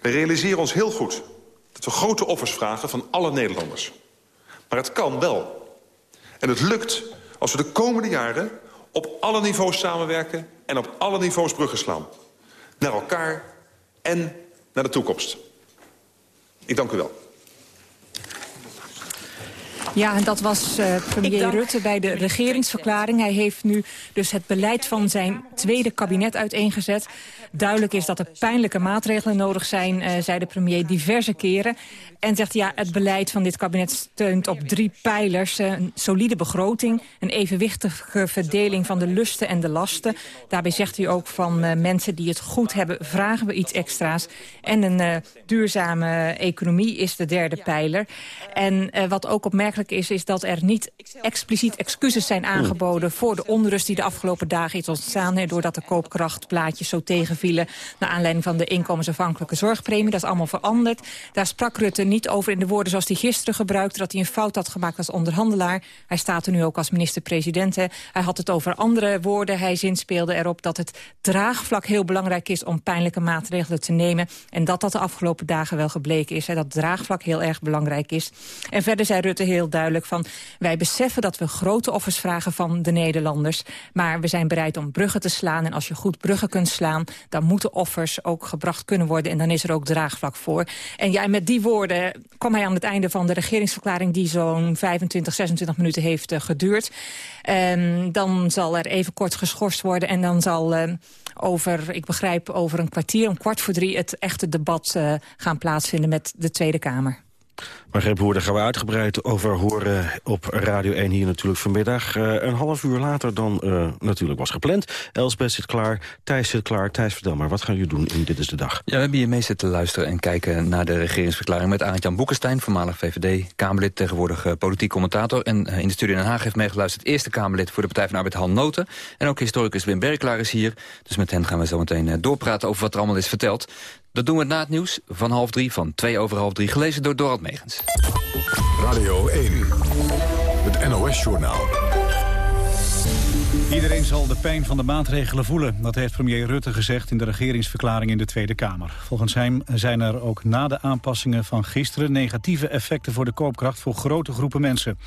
We realiseren ons heel goed dat we grote offers vragen van alle Nederlanders. Maar het kan wel. En het lukt als we de komende jaren op alle niveaus samenwerken... en op alle niveaus bruggen slaan. Naar elkaar en naar de toekomst. Ik dank u wel. Ja, en dat was uh, premier Rutte bij de regeringsverklaring. Hij heeft nu dus het beleid van zijn tweede kabinet uiteengezet. Duidelijk is dat er pijnlijke maatregelen nodig zijn, uh, zei de premier diverse keren. En zegt ja, het beleid van dit kabinet steunt op drie pijlers. Uh, een solide begroting, een evenwichtige verdeling van de lusten en de lasten. Daarbij zegt hij ook van mensen die het goed hebben, vragen we iets extra's. En een duurzame economie is de derde pijler. En wat ook opmerkelijk is, is dat er niet expliciet excuses zijn aangeboden... voor de onrust die de afgelopen dagen is ontstaan... Hè, doordat de koopkrachtplaatjes zo tegenvielen... naar aanleiding van de inkomensafhankelijke zorgpremie. Dat is allemaal veranderd. Daar sprak Rutte niet over in de woorden zoals hij gisteren gebruikte... dat hij een fout had gemaakt als onderhandelaar. Hij staat er nu ook als minister-president. Hij had het over andere woorden. Hij zinspeelde erop dat het draagvlak heel belangrijk is... om pijnlijke maatregelen te nemen. En dat dat de afgelopen dagen wel gebleken is. Hè, dat draagvlak heel erg belangrijk is. En verder zei Rutte heel duidelijk van... wij beseffen dat we grote offers vragen van de Nederlanders... maar we zijn bereid om bruggen te slaan. En als je goed bruggen kunt slaan, dan moeten offers ook gebracht kunnen worden... en dan is er ook draagvlak voor. En ja, met die woorden kwam hij aan het einde van de regeringsverklaring... die zo'n 25, 26 minuten heeft uh, geduurd. Um, dan zal er even kort geschorst worden en dan zal... Uh, over, ik begrijp, over een kwartier, om kwart voor drie... het echte debat uh, gaan plaatsvinden met de Tweede Kamer. Maar woorden gaan we uitgebreid over horen op Radio 1 hier natuurlijk vanmiddag. Uh, een half uur later dan uh, natuurlijk was gepland. Elsbeth zit klaar, Thijs zit klaar. Thijs, vertel maar, wat gaan jullie doen in Dit is de Dag? Ja, we hebben hier mee zitten luisteren en kijken naar de regeringsverklaring... met Arend-Jan Boekenstein, voormalig VVD-Kamerlid... tegenwoordig uh, politiek commentator. En in de studio Den Haag heeft meegeluisterd... eerste Kamerlid voor de Partij van Arbeid, Han Noten. En ook historicus Wim Berklaar is hier. Dus met hen gaan we zo meteen doorpraten over wat er allemaal is verteld. Dat doen we na het nieuws van half drie, van twee over half drie. Gelezen door Dorald Megens. Radio 1, het NOS-journaal. Iedereen zal de pijn van de maatregelen voelen. Dat heeft premier Rutte gezegd in de regeringsverklaring in de Tweede Kamer. Volgens hem zijn er ook na de aanpassingen van gisteren... negatieve effecten voor de koopkracht voor grote groepen mensen.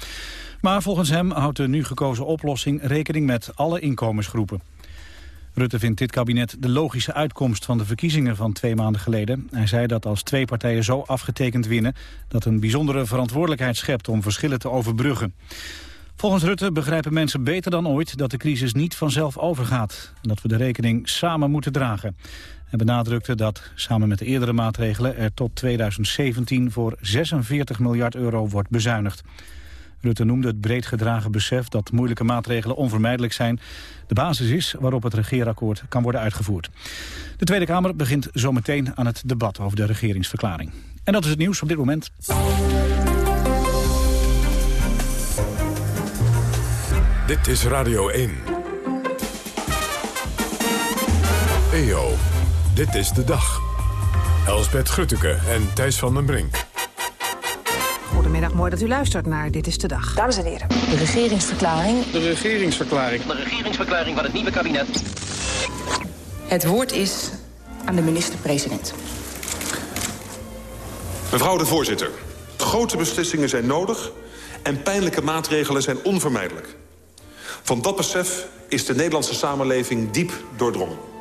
Maar volgens hem houdt de nu gekozen oplossing rekening met alle inkomensgroepen. Rutte vindt dit kabinet de logische uitkomst van de verkiezingen van twee maanden geleden. Hij zei dat als twee partijen zo afgetekend winnen... dat een bijzondere verantwoordelijkheid schept om verschillen te overbruggen. Volgens Rutte begrijpen mensen beter dan ooit dat de crisis niet vanzelf overgaat. En dat we de rekening samen moeten dragen. Hij benadrukte dat samen met de eerdere maatregelen er tot 2017 voor 46 miljard euro wordt bezuinigd. Rutte noemde het breed gedragen besef dat moeilijke maatregelen onvermijdelijk zijn. De basis is waarop het regeerakkoord kan worden uitgevoerd. De Tweede Kamer begint zometeen aan het debat over de regeringsverklaring. En dat is het nieuws op dit moment. Dit is Radio 1. EO, dit is de dag. Elsbeth Grutteke en Thijs van den Brink. Goedemiddag, mooi dat u luistert naar Dit is de Dag. Dames en heren, de regeringsverklaring. De regeringsverklaring. De regeringsverklaring van het nieuwe kabinet. Het woord is aan de minister-president. Mevrouw de voorzitter, grote beslissingen zijn nodig... en pijnlijke maatregelen zijn onvermijdelijk. Van dat besef is de Nederlandse samenleving diep doordrongen.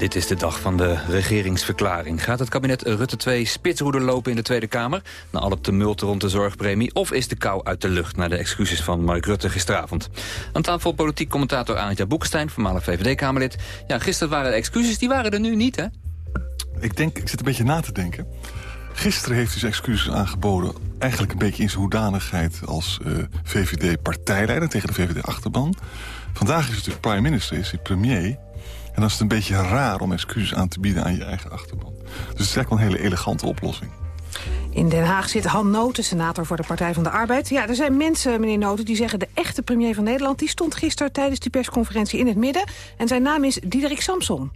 Dit is de dag van de regeringsverklaring. Gaat het kabinet Rutte 2 spitsroeder lopen in de Tweede Kamer... na alle tumult rond de zorgpremie? Of is de kou uit de lucht na de excuses van Mark Rutte gisteravond? Aan tafel politiek commentator Anita Boekstein, voormalig VVD-Kamerlid. Ja, gisteren waren de excuses, die waren er nu niet, hè? Ik denk, ik zit een beetje na te denken. Gisteren heeft hij zijn excuses aangeboden... eigenlijk een beetje in zijn hoedanigheid als uh, VVD-partijleider... tegen de VVD-achterban. Vandaag is hij natuurlijk prime minister, is hij premier... En dan is het een beetje raar om excuses aan te bieden aan je eigen achterban. Dus het is eigenlijk wel een hele elegante oplossing. In Den Haag zit Han Noten, senator voor de Partij van de Arbeid. Ja, er zijn mensen, meneer Noten, die zeggen... de echte premier van Nederland die stond gisteren tijdens die persconferentie in het midden. En zijn naam is Diederik Samson.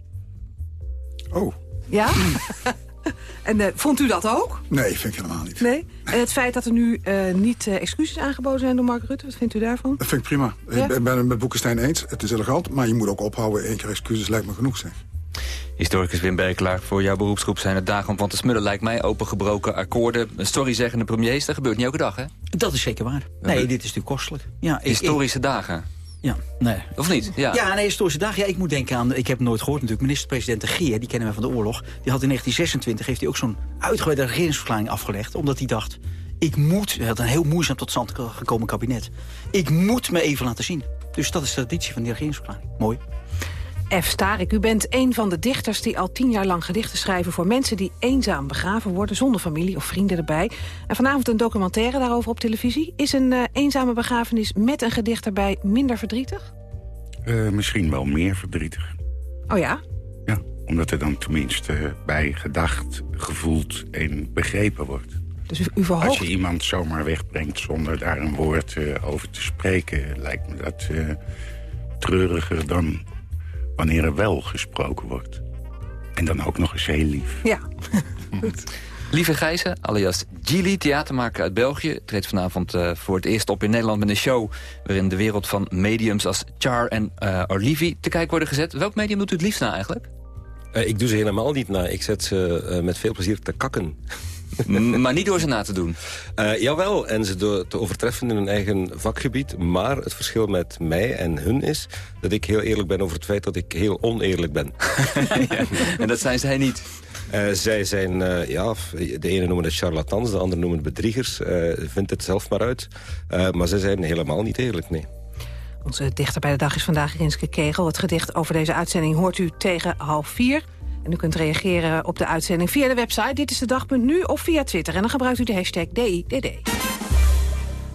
Oh. Ja? <laughs> <laughs> en uh, vond u dat ook? Nee, vind ik helemaal niet. Nee? En het feit dat er nu uh, niet uh, excuses aangeboden zijn door Mark Rutte, wat vindt u daarvan? Dat vind ik prima. Ja? Ik ben het met Boekenstein eens. Het is elegant, maar je moet ook ophouden. Eén keer excuses lijkt me genoeg zijn. Historicus Wim Berkelaar, voor jouw beroepsgroep zijn het dagen om van te smullen... lijkt mij opengebroken akkoorden, sorry zeggende premiers. Dat gebeurt niet elke dag, hè? Dat is zeker waar. Nee, dit is natuurlijk kostelijk. Ja, Historische ik, dagen. Ja, nee. Of niet? Ja, ja nee, historische dag. Ja, ik moet denken aan, ik heb het nooit gehoord natuurlijk, minister-president de Geer, die kennen we van de oorlog. Die had in 1926, heeft hij ook zo'n uitgebreide regeringsverklaring afgelegd, omdat hij dacht, Ik moet, we hadden een heel moeizaam tot stand gekomen kabinet. Ik moet me even laten zien. Dus dat is de traditie van die regeringsverklaring. Mooi. F. Starik, u bent een van de dichters die al tien jaar lang gedichten schrijven... voor mensen die eenzaam begraven worden, zonder familie of vrienden erbij. En vanavond een documentaire daarover op televisie. Is een uh, eenzame begrafenis met een gedicht erbij minder verdrietig? Uh, misschien wel meer verdrietig. Oh ja? Ja, omdat er dan tenminste bij gedacht, gevoeld en begrepen wordt. Dus u, u verhoogt... Als je iemand zomaar wegbrengt zonder daar een woord uh, over te spreken... lijkt me dat treuriger dan wanneer er wel gesproken wordt. En dan ook nog eens heel lief. Ja, <laughs> goed. Lieve Gijzen, alias Gili, theatermaker uit België... treedt vanavond uh, voor het eerst op in Nederland met een show... waarin de wereld van mediums als Char en uh, Olivi te kijken worden gezet. Welk medium doet u het liefst na eigenlijk? Uh, ik doe ze helemaal niet na. Ik zet ze met veel plezier te kakken. Maar niet door ze na te doen? Uh, jawel, en ze door te overtreffen in hun eigen vakgebied. Maar het verschil met mij en hun is... dat ik heel eerlijk ben over het feit dat ik heel oneerlijk ben. <laughs> ja, en dat zijn zij niet? Uh, zij zijn, uh, ja, de ene noemen het charlatans, de andere noemen het bedriegers. vindt het zelf maar uit. maar zij zijn helemaal niet eerlijk, nee. Onze dichter bij de dag is vandaag Rinske Kegel. Het gedicht over deze uitzending hoort u tegen half vier. En u kunt reageren op de uitzending via de website Dit is de dag.nu of via Twitter. En dan gebruikt u de hashtag DIDD.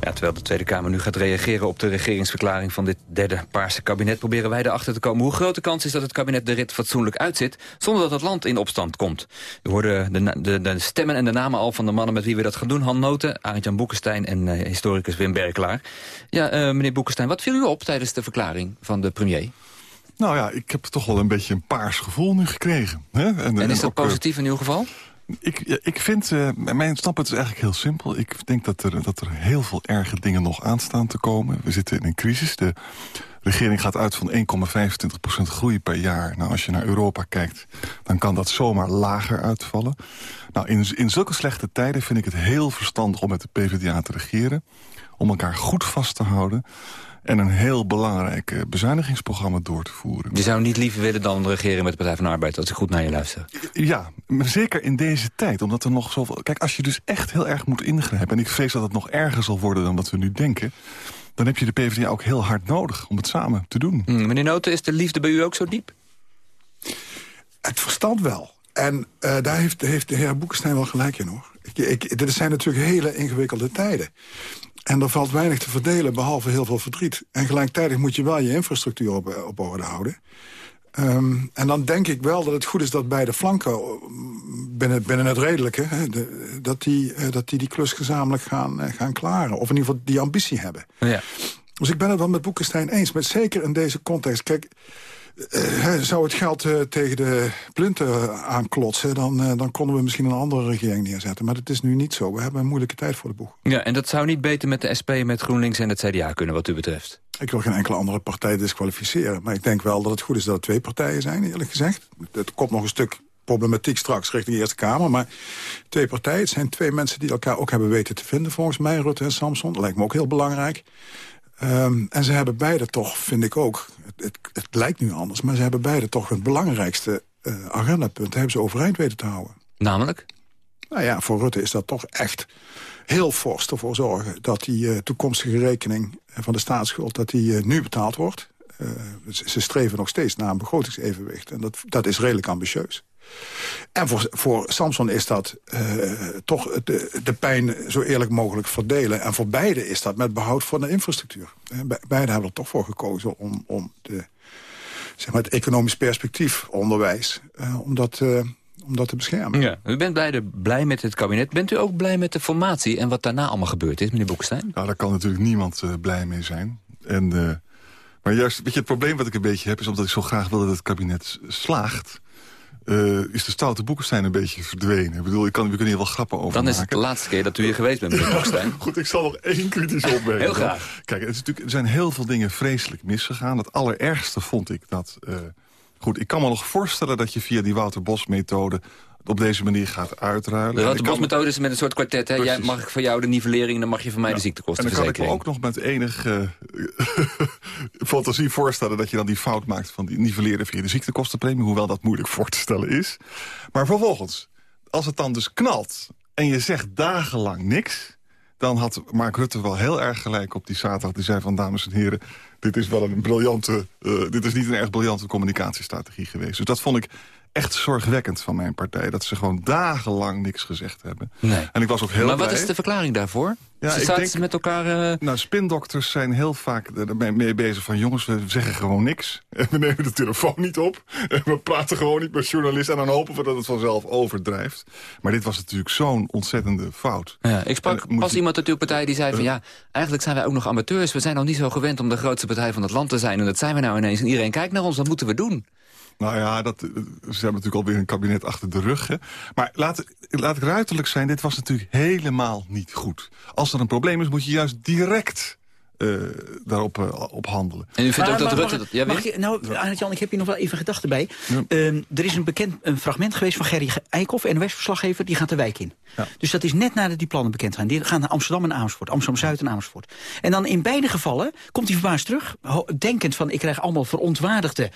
Ja, terwijl de Tweede Kamer nu gaat reageren op de regeringsverklaring van dit derde paarse kabinet... proberen wij erachter te komen hoe groot de kans is dat het kabinet de rit fatsoenlijk uitzit... zonder dat het land in opstand komt. We hoorden de, de, de stemmen en de namen al van de mannen met wie we dat gaan doen. Han Noten, Arend-Jan Boekenstein en uh, historicus Wim Berklaar. Ja, uh, meneer Boekenstein, wat viel u op tijdens de verklaring van de premier? Nou ja, ik heb toch wel een beetje een paars gevoel nu gekregen. Hè? En, en, is dat ook, positief in uw geval? Ik, ik vind, uh, mijn standpunt is eigenlijk heel simpel. Ik denk dat er, dat er heel veel erge dingen nog aanstaan te komen. We zitten in een crisis. De regering gaat uit van 1,25% groei per jaar. Nou, als je naar Europa kijkt, dan kan dat zomaar lager uitvallen. Nou, in, in zulke slechte tijden vind ik het heel verstandig om met de PvdA te regeren. Om elkaar goed vast te houden en een heel belangrijk uh, bezuinigingsprogramma door te voeren. Je zou niet liever willen dan regeren met de Partij van de Arbeid... als ik goed naar je luister. Ja, maar zeker in deze tijd. Omdat er nog zoveel... Kijk, als je dus echt heel erg moet ingrijpen... en ik vrees dat het nog erger zal worden dan wat we nu denken... dan heb je de PvdA ook heel hard nodig om het samen te doen. Mm, meneer Noten, is de liefde bij u ook zo diep? Het verstand wel. En uh, daar heeft, heeft de heer Boekenstein wel gelijk in, hoor. Ik, ik, dit zijn natuurlijk hele ingewikkelde tijden. En er valt weinig te verdelen, behalve heel veel verdriet. En gelijktijdig moet je wel je infrastructuur op, op orde houden. Um, en dan denk ik wel dat het goed is dat beide flanken... binnen, binnen het redelijke, de, dat, die, uh, dat die die klus gezamenlijk gaan, uh, gaan klaren. Of in ieder geval die ambitie hebben. Ja. Dus ik ben het wel met Boekenstein eens. Maar zeker in deze context. Kijk, uh, zou het geld uh, tegen de plunten aanklotsen... Dan, uh, dan konden we misschien een andere regering neerzetten. Maar dat is nu niet zo. We hebben een moeilijke tijd voor de boeg. Ja, en dat zou niet beter met de SP, met GroenLinks en het CDA kunnen wat u betreft? Ik wil geen enkele andere partij disqualificeren. Maar ik denk wel dat het goed is dat er twee partijen zijn, eerlijk gezegd. Het komt nog een stuk problematiek straks richting de Eerste Kamer. Maar twee partijen, het zijn twee mensen die elkaar ook hebben weten te vinden... volgens mij, Rutte en Samson. Dat lijkt me ook heel belangrijk. Um, en ze hebben beide toch, vind ik ook... Het, het, het, lijkt nu anders, maar ze hebben beide toch het belangrijkste uh, agendapunt... hebben ze overeind weten te houden. Namelijk? Nou ja, voor Rutte is dat toch echt heel fors ervoor zorgen... dat die uh, toekomstige rekening van de staatsschuld dat die, uh, nu betaald wordt. ze streven nog steeds naar een begrotingsevenwicht. En dat, dat is redelijk ambitieus. En voor, voor Samson is dat uh, toch de, de pijn zo eerlijk mogelijk verdelen. En voor beide is dat met behoud van de infrastructuur. beide hebben er toch voor gekozen om, om de, zeg maar het economisch perspectief onderwijs... Uh, om dat... Uh, om dat te beschermen. Ja, u bent beide blij met het kabinet. Bent u ook blij met de formatie en wat daarna allemaal gebeurd is, meneer Boekestein? Nou, daar kan natuurlijk niemand uh, blij mee zijn. En, uh, maar juist, weet je, het probleem wat ik een beetje heb... is omdat ik zo graag wil dat het kabinet slaagt... Uh, is de stoute Boekenstein een beetje verdwenen. Ik bedoel, ik kan, we kunnen hier wel grappen over Dan maken. is het de laatste keer dat u hier geweest bent, meneer Boekenstein. <laughs> Goed, ik zal nog één kritisch <laughs> opmerken. heel graag. Kijk, het is natuurlijk, er zijn heel veel dingen vreselijk misgegaan. Het allerergste vond ik dat... Uh, goed, ik kan me nog voorstellen dat je via die Wouter Bos-methode op deze manier gaat uitruilen. De Bos-methode is met een soort kwartet. Hè? Jij mag ik van jou de nivellering en dan mag je van mij ja. de ziektekosten En dan kan ik me ook nog met enige uh, <laughs> fantasie voorstellen... dat je dan die fout maakt van die nivelleren via de ziektekostenpremie... hoewel dat moeilijk voor te stellen is. Maar vervolgens, als het dan dus knalt en je zegt dagenlang niks... dan had Mark Rutte wel heel erg gelijk op die zaterdag. Die zei van, dames en heren, dit is wel een briljante... Uh, dit is niet een erg briljante communicatiestrategie geweest. Dus dat vond ik echt zorgwekkend van mijn partij. Dat ze gewoon dagenlang niks gezegd hebben. Nee. En ik was ook heel Maar blij. wat is de verklaring daarvoor? Ja, ze denk- met elkaar... eh, Nou, spindokters zijn heel vaak ermee mee bezig van... jongens, we zeggen gewoon niks. <laughs> We nemen de telefoon niet op. <laughs> We praten gewoon niet met journalisten. En dan hopen we dat het vanzelf overdrijft. Maar dit was natuurlijk zo'n ontzettende fout. Ja, ik sprak En pas je- iemand uit uw partij die zei van... Ja, eigenlijk zijn wij ook nog amateurs. We zijn nog niet zo gewend om de grootste partij van het land te zijn. En dat zijn we nou ineens. En iedereen kijkt naar ons, wat moeten we doen? Nou ja, dat, eh, ze hebben natuurlijk alweer een kabinet achter de rug. Hè. Maar laat, laat ik ruiterlijk zijn, dit was natuurlijk helemaal niet goed. Als er een probleem is, moet je juist direct eh, daarop eh, op handelen. En u vindt Maar- ook dat maar- Rutte... mag dat, ja, mag nou, Arend-Jan, ik heb hier nog wel even een gedachte bij. Ehm, er is een bekend een fragment geweest van Gerry Eikhoff, NOS-verslaggever, die gaat de wijk in. Dus dat is net nadat die plannen bekend zijn. Die gaan naar Amsterdam en Amersfoort, Amsterdam-Zuid en Amersfoort. En dan in beide gevallen komt hij verbaasd terug, denkend van ik krijg allemaal verontwaardigde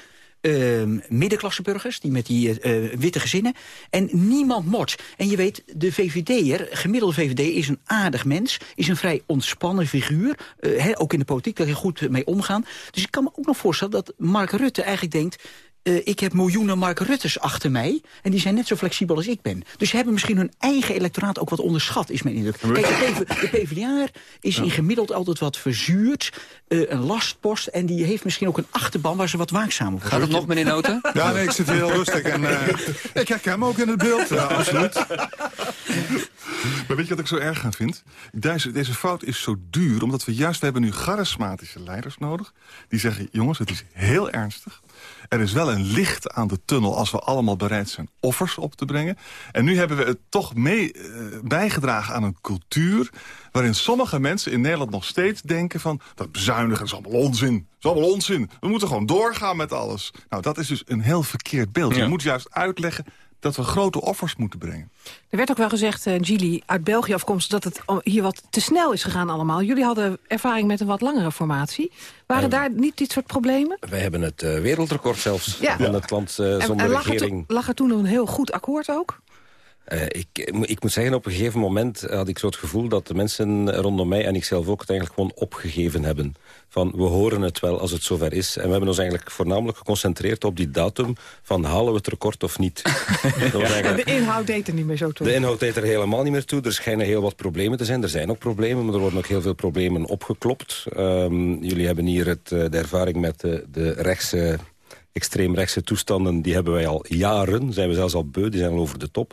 ehm middenklasseburgers, die met die eh, eh, witte gezinnen. En niemand mort. En je weet, de VVD'er, gemiddelde VVD, is een aardig mens. Is een vrij ontspannen figuur. eh, ook in de politiek, daar kan je goed mee omgaan. Dus ik kan me ook nog voorstellen dat Mark Rutte eigenlijk denkt... eh, ik heb miljoenen Mark Ruttes achter mij. En die zijn net zo flexibel als ik ben. Dus ze hebben misschien hun eigen electoraat ook wat onderschat, is mijn indruk. Kijk, de, PV, de PvdA is in gemiddeld altijd wat verzuurd. eh, een lastpost. En die heeft misschien ook een achterban waar ze wat waakzamer voor Gaat het nog, meneer Noten? Ja, nee, ik zit heel rustig. En, eh, ik herken hem ook in het beeld. Ja, absoluut. <laughs> Maar weet je wat ik zo erg aan vind? Deze, deze fout is zo duur, omdat we juist... we hebben nu charismatische leiders nodig. Die zeggen, jongens, het is heel ernstig. Er is wel een licht aan de tunnel als we allemaal bereid zijn offers op te brengen. En nu hebben we het toch mee eh, bijgedragen aan een cultuur... waarin sommige mensen in Nederland nog steeds denken van... dat bezuinigen is allemaal onzin. Dat is allemaal onzin. We moeten gewoon doorgaan met alles. Nou, dat is dus een heel verkeerd beeld. Ja. Je moet juist uitleggen dat we grote offers moeten brengen. Er werd ook wel gezegd, eh Gilly, uit België afkomstig... dat het hier wat te snel is gegaan allemaal. Jullie hadden ervaring met een wat langere formatie. Waren daar niet dit soort problemen? Wij hebben het eh, wereldrecord zelfs Ja. van het land eh, zonder en lag, er regering. toen, lag er toen een heel goed akkoord ook? Eh, ik, ik moet zeggen, op een gegeven moment had ik zo het gevoel... dat de mensen rondom mij en ik zelf ook het eigenlijk gewoon opgegeven hebben. Van, we horen het wel als het zover is. En we hebben ons eigenlijk voornamelijk geconcentreerd op die datum... van halen we het record of niet. <laughs> En de inhoud deed er niet meer zo toe. de inhoud deed er helemaal niet meer toe. Er schijnen heel wat problemen te zijn. Er zijn ook problemen, maar er worden ook heel veel problemen opgeklopt. Ehm, jullie hebben hier het, eh, de ervaring met de, de rechtse, extreemrechtse toestanden. Die hebben wij al jaren. Zijn we zelfs al beu, die zijn al over de top.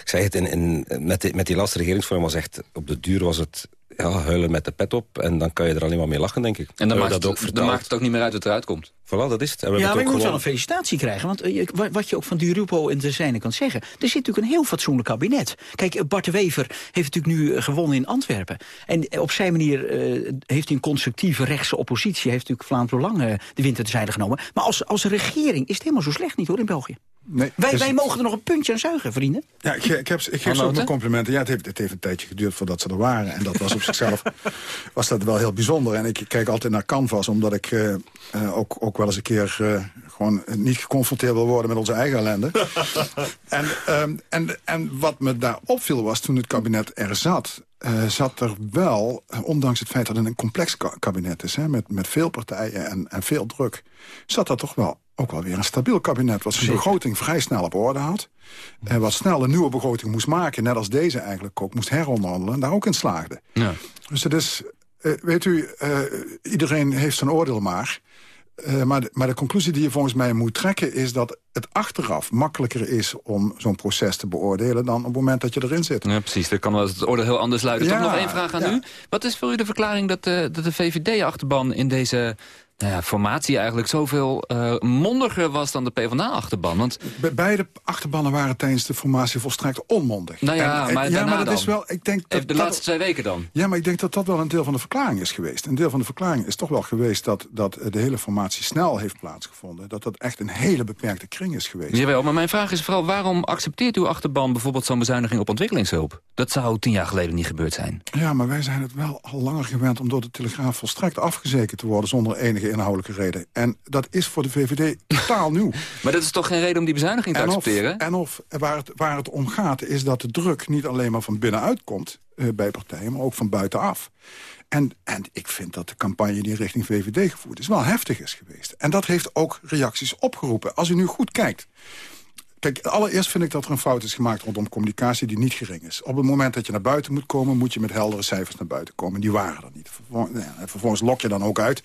Ik zeg het, in, met, die, met die laatste regeringsvorm was echt... op de duur was het ja, huilen met de pet op. En dan kan je er alleen maar mee lachen, denk ik. En dan maakt, het, dan maakt het ook niet meer uit wat eruit komt. Voilà, dat is het. En we Ja, maar je moet wel een felicitatie krijgen. Want eh, wat je ook van Di Rupo en de zijne kan zeggen... er zit natuurlijk een heel fatsoenlijk kabinet. Kijk, eh, Bart de Wever heeft natuurlijk nu eh, gewonnen in Antwerpen. En op zijn manier eh, heeft hij een constructieve rechtse oppositie... heeft natuurlijk Vlaanderen Belang de wind uit de zijde genomen. Maar als, als regering is het helemaal zo slecht niet, hoor, in België. Nee, Wij, dus- wij mogen er nog een puntje aan zuigen, vrienden. Ja, ik, heb, ik geef ze ook mijn complimenten. Ja, het heeft, het heeft een tijdje geduurd voordat ze er waren. En dat was op <laughs> zichzelf was dat wel heel bijzonder. En ik kijk altijd naar Canvas, omdat ik eh, eh, ook, ook wel eens een keer... eh, gewoon niet geconfronteerd wil worden met onze eigen ellende. <laughs> en, ehm, en, en wat me daar opviel was, toen het kabinet er zat... eh, zat er wel, ondanks het feit dat het een complex ka- kabinet is... Hè, met, met veel partijen en, en veel druk... zat er toch wel ook wel weer een stabiel kabinet... wat zijn begroting vrij snel op orde had. En wat snel een nieuwe begroting moest maken... net als deze eigenlijk ook moest heronderhandelen... en daar ook in slaagde. Ja. Dus het is, eh, weet u, eh, iedereen heeft zijn oordeel maar... Eh, maar, de, maar de conclusie die je volgens mij moet trekken... is dat het achteraf makkelijker is om zo'n proces te beoordelen... dan op het moment dat je erin zit. Ja, precies. Dan kan wel het oordeel heel anders luiden. Ja, Toch nog één vraag aan ja. u. Wat is voor u de verklaring dat de, dat de VVD-achterban in deze nou ja, formatie eigenlijk zoveel eh, mondiger was dan de PvdA-achterban? Want Be- beide achterbannen waren tijdens de formatie volstrekt onmondig. Nou ja, En- maar ja, daarna maar dat dan? is wel. Ik denk dat de dat- laatste twee weken dan? Ja, maar ik denk dat dat wel een deel van de verklaring is geweest. Een deel van de verklaring is toch wel geweest dat, dat de hele formatie snel heeft plaatsgevonden. Dat dat echt een hele beperkte kring is geweest. Jawel, maar mijn vraag is vooral... waarom accepteert uw achterban bijvoorbeeld zo'n bezuiniging op ontwikkelingshulp? Dat zou tien jaar geleden niet gebeurd zijn. Ja, maar wij zijn het wel al langer gewend om door de Telegraaf volstrekt afgezekerd te worden zonder enige inhoudelijke reden. En dat is voor de VVD totaal nieuw. <laughs> Maar dat is toch geen reden om die bezuiniging te en accepteren? Of, en of waar het, waar het om gaat is dat de druk niet alleen maar van binnenuit komt uh, bij partijen, maar ook van buitenaf. En, en ik vind dat de campagne die richting VVD gevoerd is... wel heftig is geweest. En dat heeft ook reacties opgeroepen. Als u nu goed kijkt... Kijk, allereerst vind ik dat er een fout is gemaakt rondom communicatie die niet gering is. Op het moment dat je naar buiten moet komen, moet je met heldere cijfers naar buiten komen. Die waren er niet. Vervolgens, vervolgens lok je dan ook uit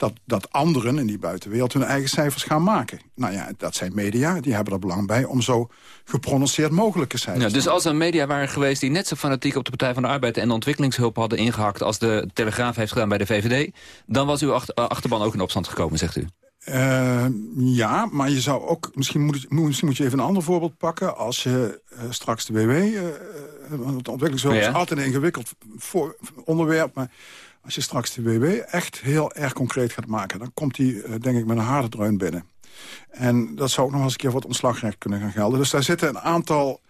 dat, dat anderen in die buitenwereld hun eigen cijfers gaan maken. Nou ja, dat zijn media, die hebben er belang bij om zo geprononceerd mogelijke cijfers ja, Dus als er media waren geweest die net zo fanatiek op de Partij van de Arbeid en de ontwikkelingshulp hadden ingehakt als de Telegraaf heeft gedaan bij de VVD, dan was uw achterban ook in opstand gekomen, zegt u? Uh, ja, maar je zou ook... Misschien moet, misschien moet je even een ander voorbeeld pakken. Als je uh, straks de WW... Uh, want ontwikkelingshulp ja. is altijd een ingewikkeld voor, onderwerp. Maar als je straks de WW echt heel erg concreet gaat maken... dan komt die, denk ik, met een harde dreun binnen. En dat zou ook nog eens een keer het ontslagrecht kunnen gaan gelden. Dus daar zitten een aantal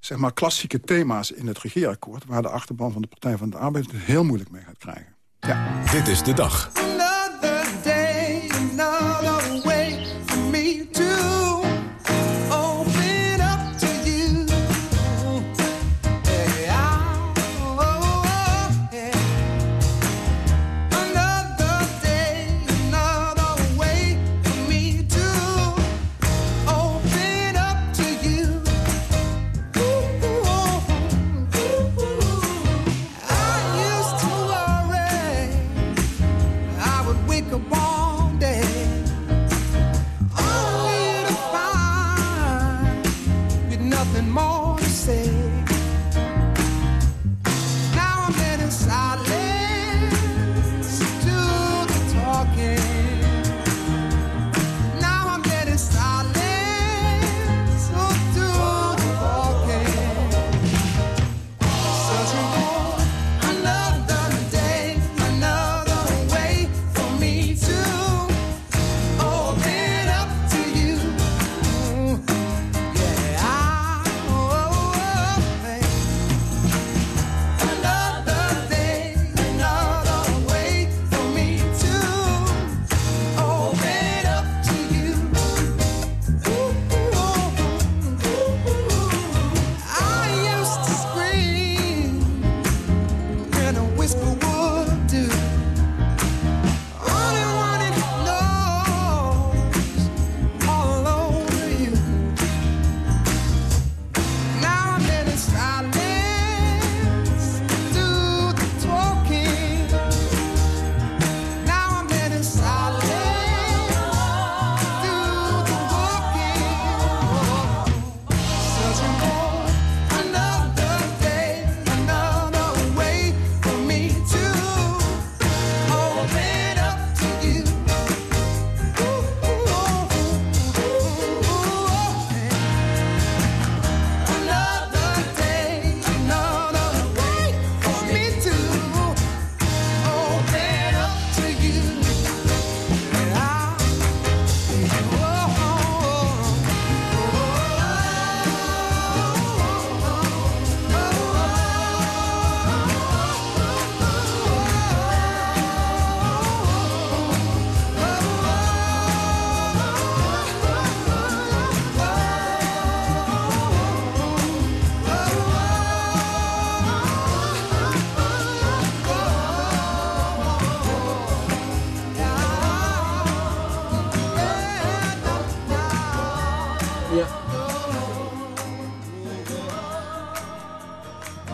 zeg maar, klassieke thema's in het regeerakkoord... waar de achterban van de Partij van de Arbeid het heel moeilijk mee gaat krijgen. Ja. Dit is de dag.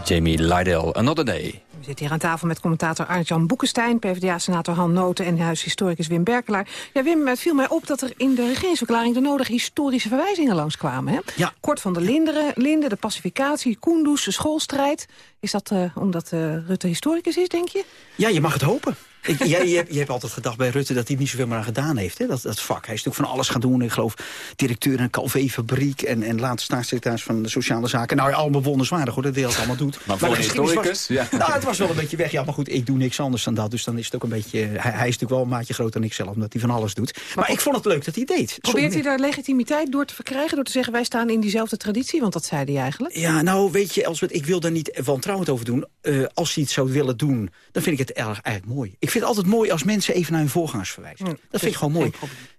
Jamie Lydell, Another Day. We zitten hier aan tafel met commentator Arjan Boekenstein... PvdA-senator Han Noten en huishistoricus Wim Berkelaar. Ja, Wim, het viel mij op dat er in de regeringsverklaring... de nodige historische verwijzingen langskwamen. Hè? Ja. Kort van de Linderen, Linde, de pacificatie, Koendoes, de schoolstrijd. Is dat uh, omdat uh, Rutte historicus is, denk je? Ja, je mag het hopen. Ik, jij, je, hebt, je hebt altijd gedacht bij Rutte dat hij niet zoveel meer aan gedaan heeft. Hè? Dat, dat vak. Hij is natuurlijk van alles gaan doen. Ik geloof directeur in een Calvé-fabriek... En, en later staatssecretaris van de Sociale Zaken. Nou ja, allemaal bewonderenswaardig hoor, dat hij dat allemaal doet. Maar voor een historicus, was, Nou, het was wel een beetje weg. Ja, maar goed, ik doe niks anders dan dat. Dus dan is het ook een beetje... Hij, hij is natuurlijk wel een maatje groter dan ik zelf, omdat hij van alles doet. Maar, ik vond het leuk dat hij het deed. Probeert hij daar legitimiteit door te verkrijgen? Door te zeggen, wij staan in diezelfde traditie? Want dat zei hij eigenlijk. Ja, nou, weet je, Elsbeth, ik wil daar niet wantrouwend over doen. Uh, als hij het zou willen doen, dan vind ik het erg, eigenlijk mooi. Ik vind het altijd mooi als mensen even naar hun voorgangers verwijzen. dat vind ik gewoon mooi.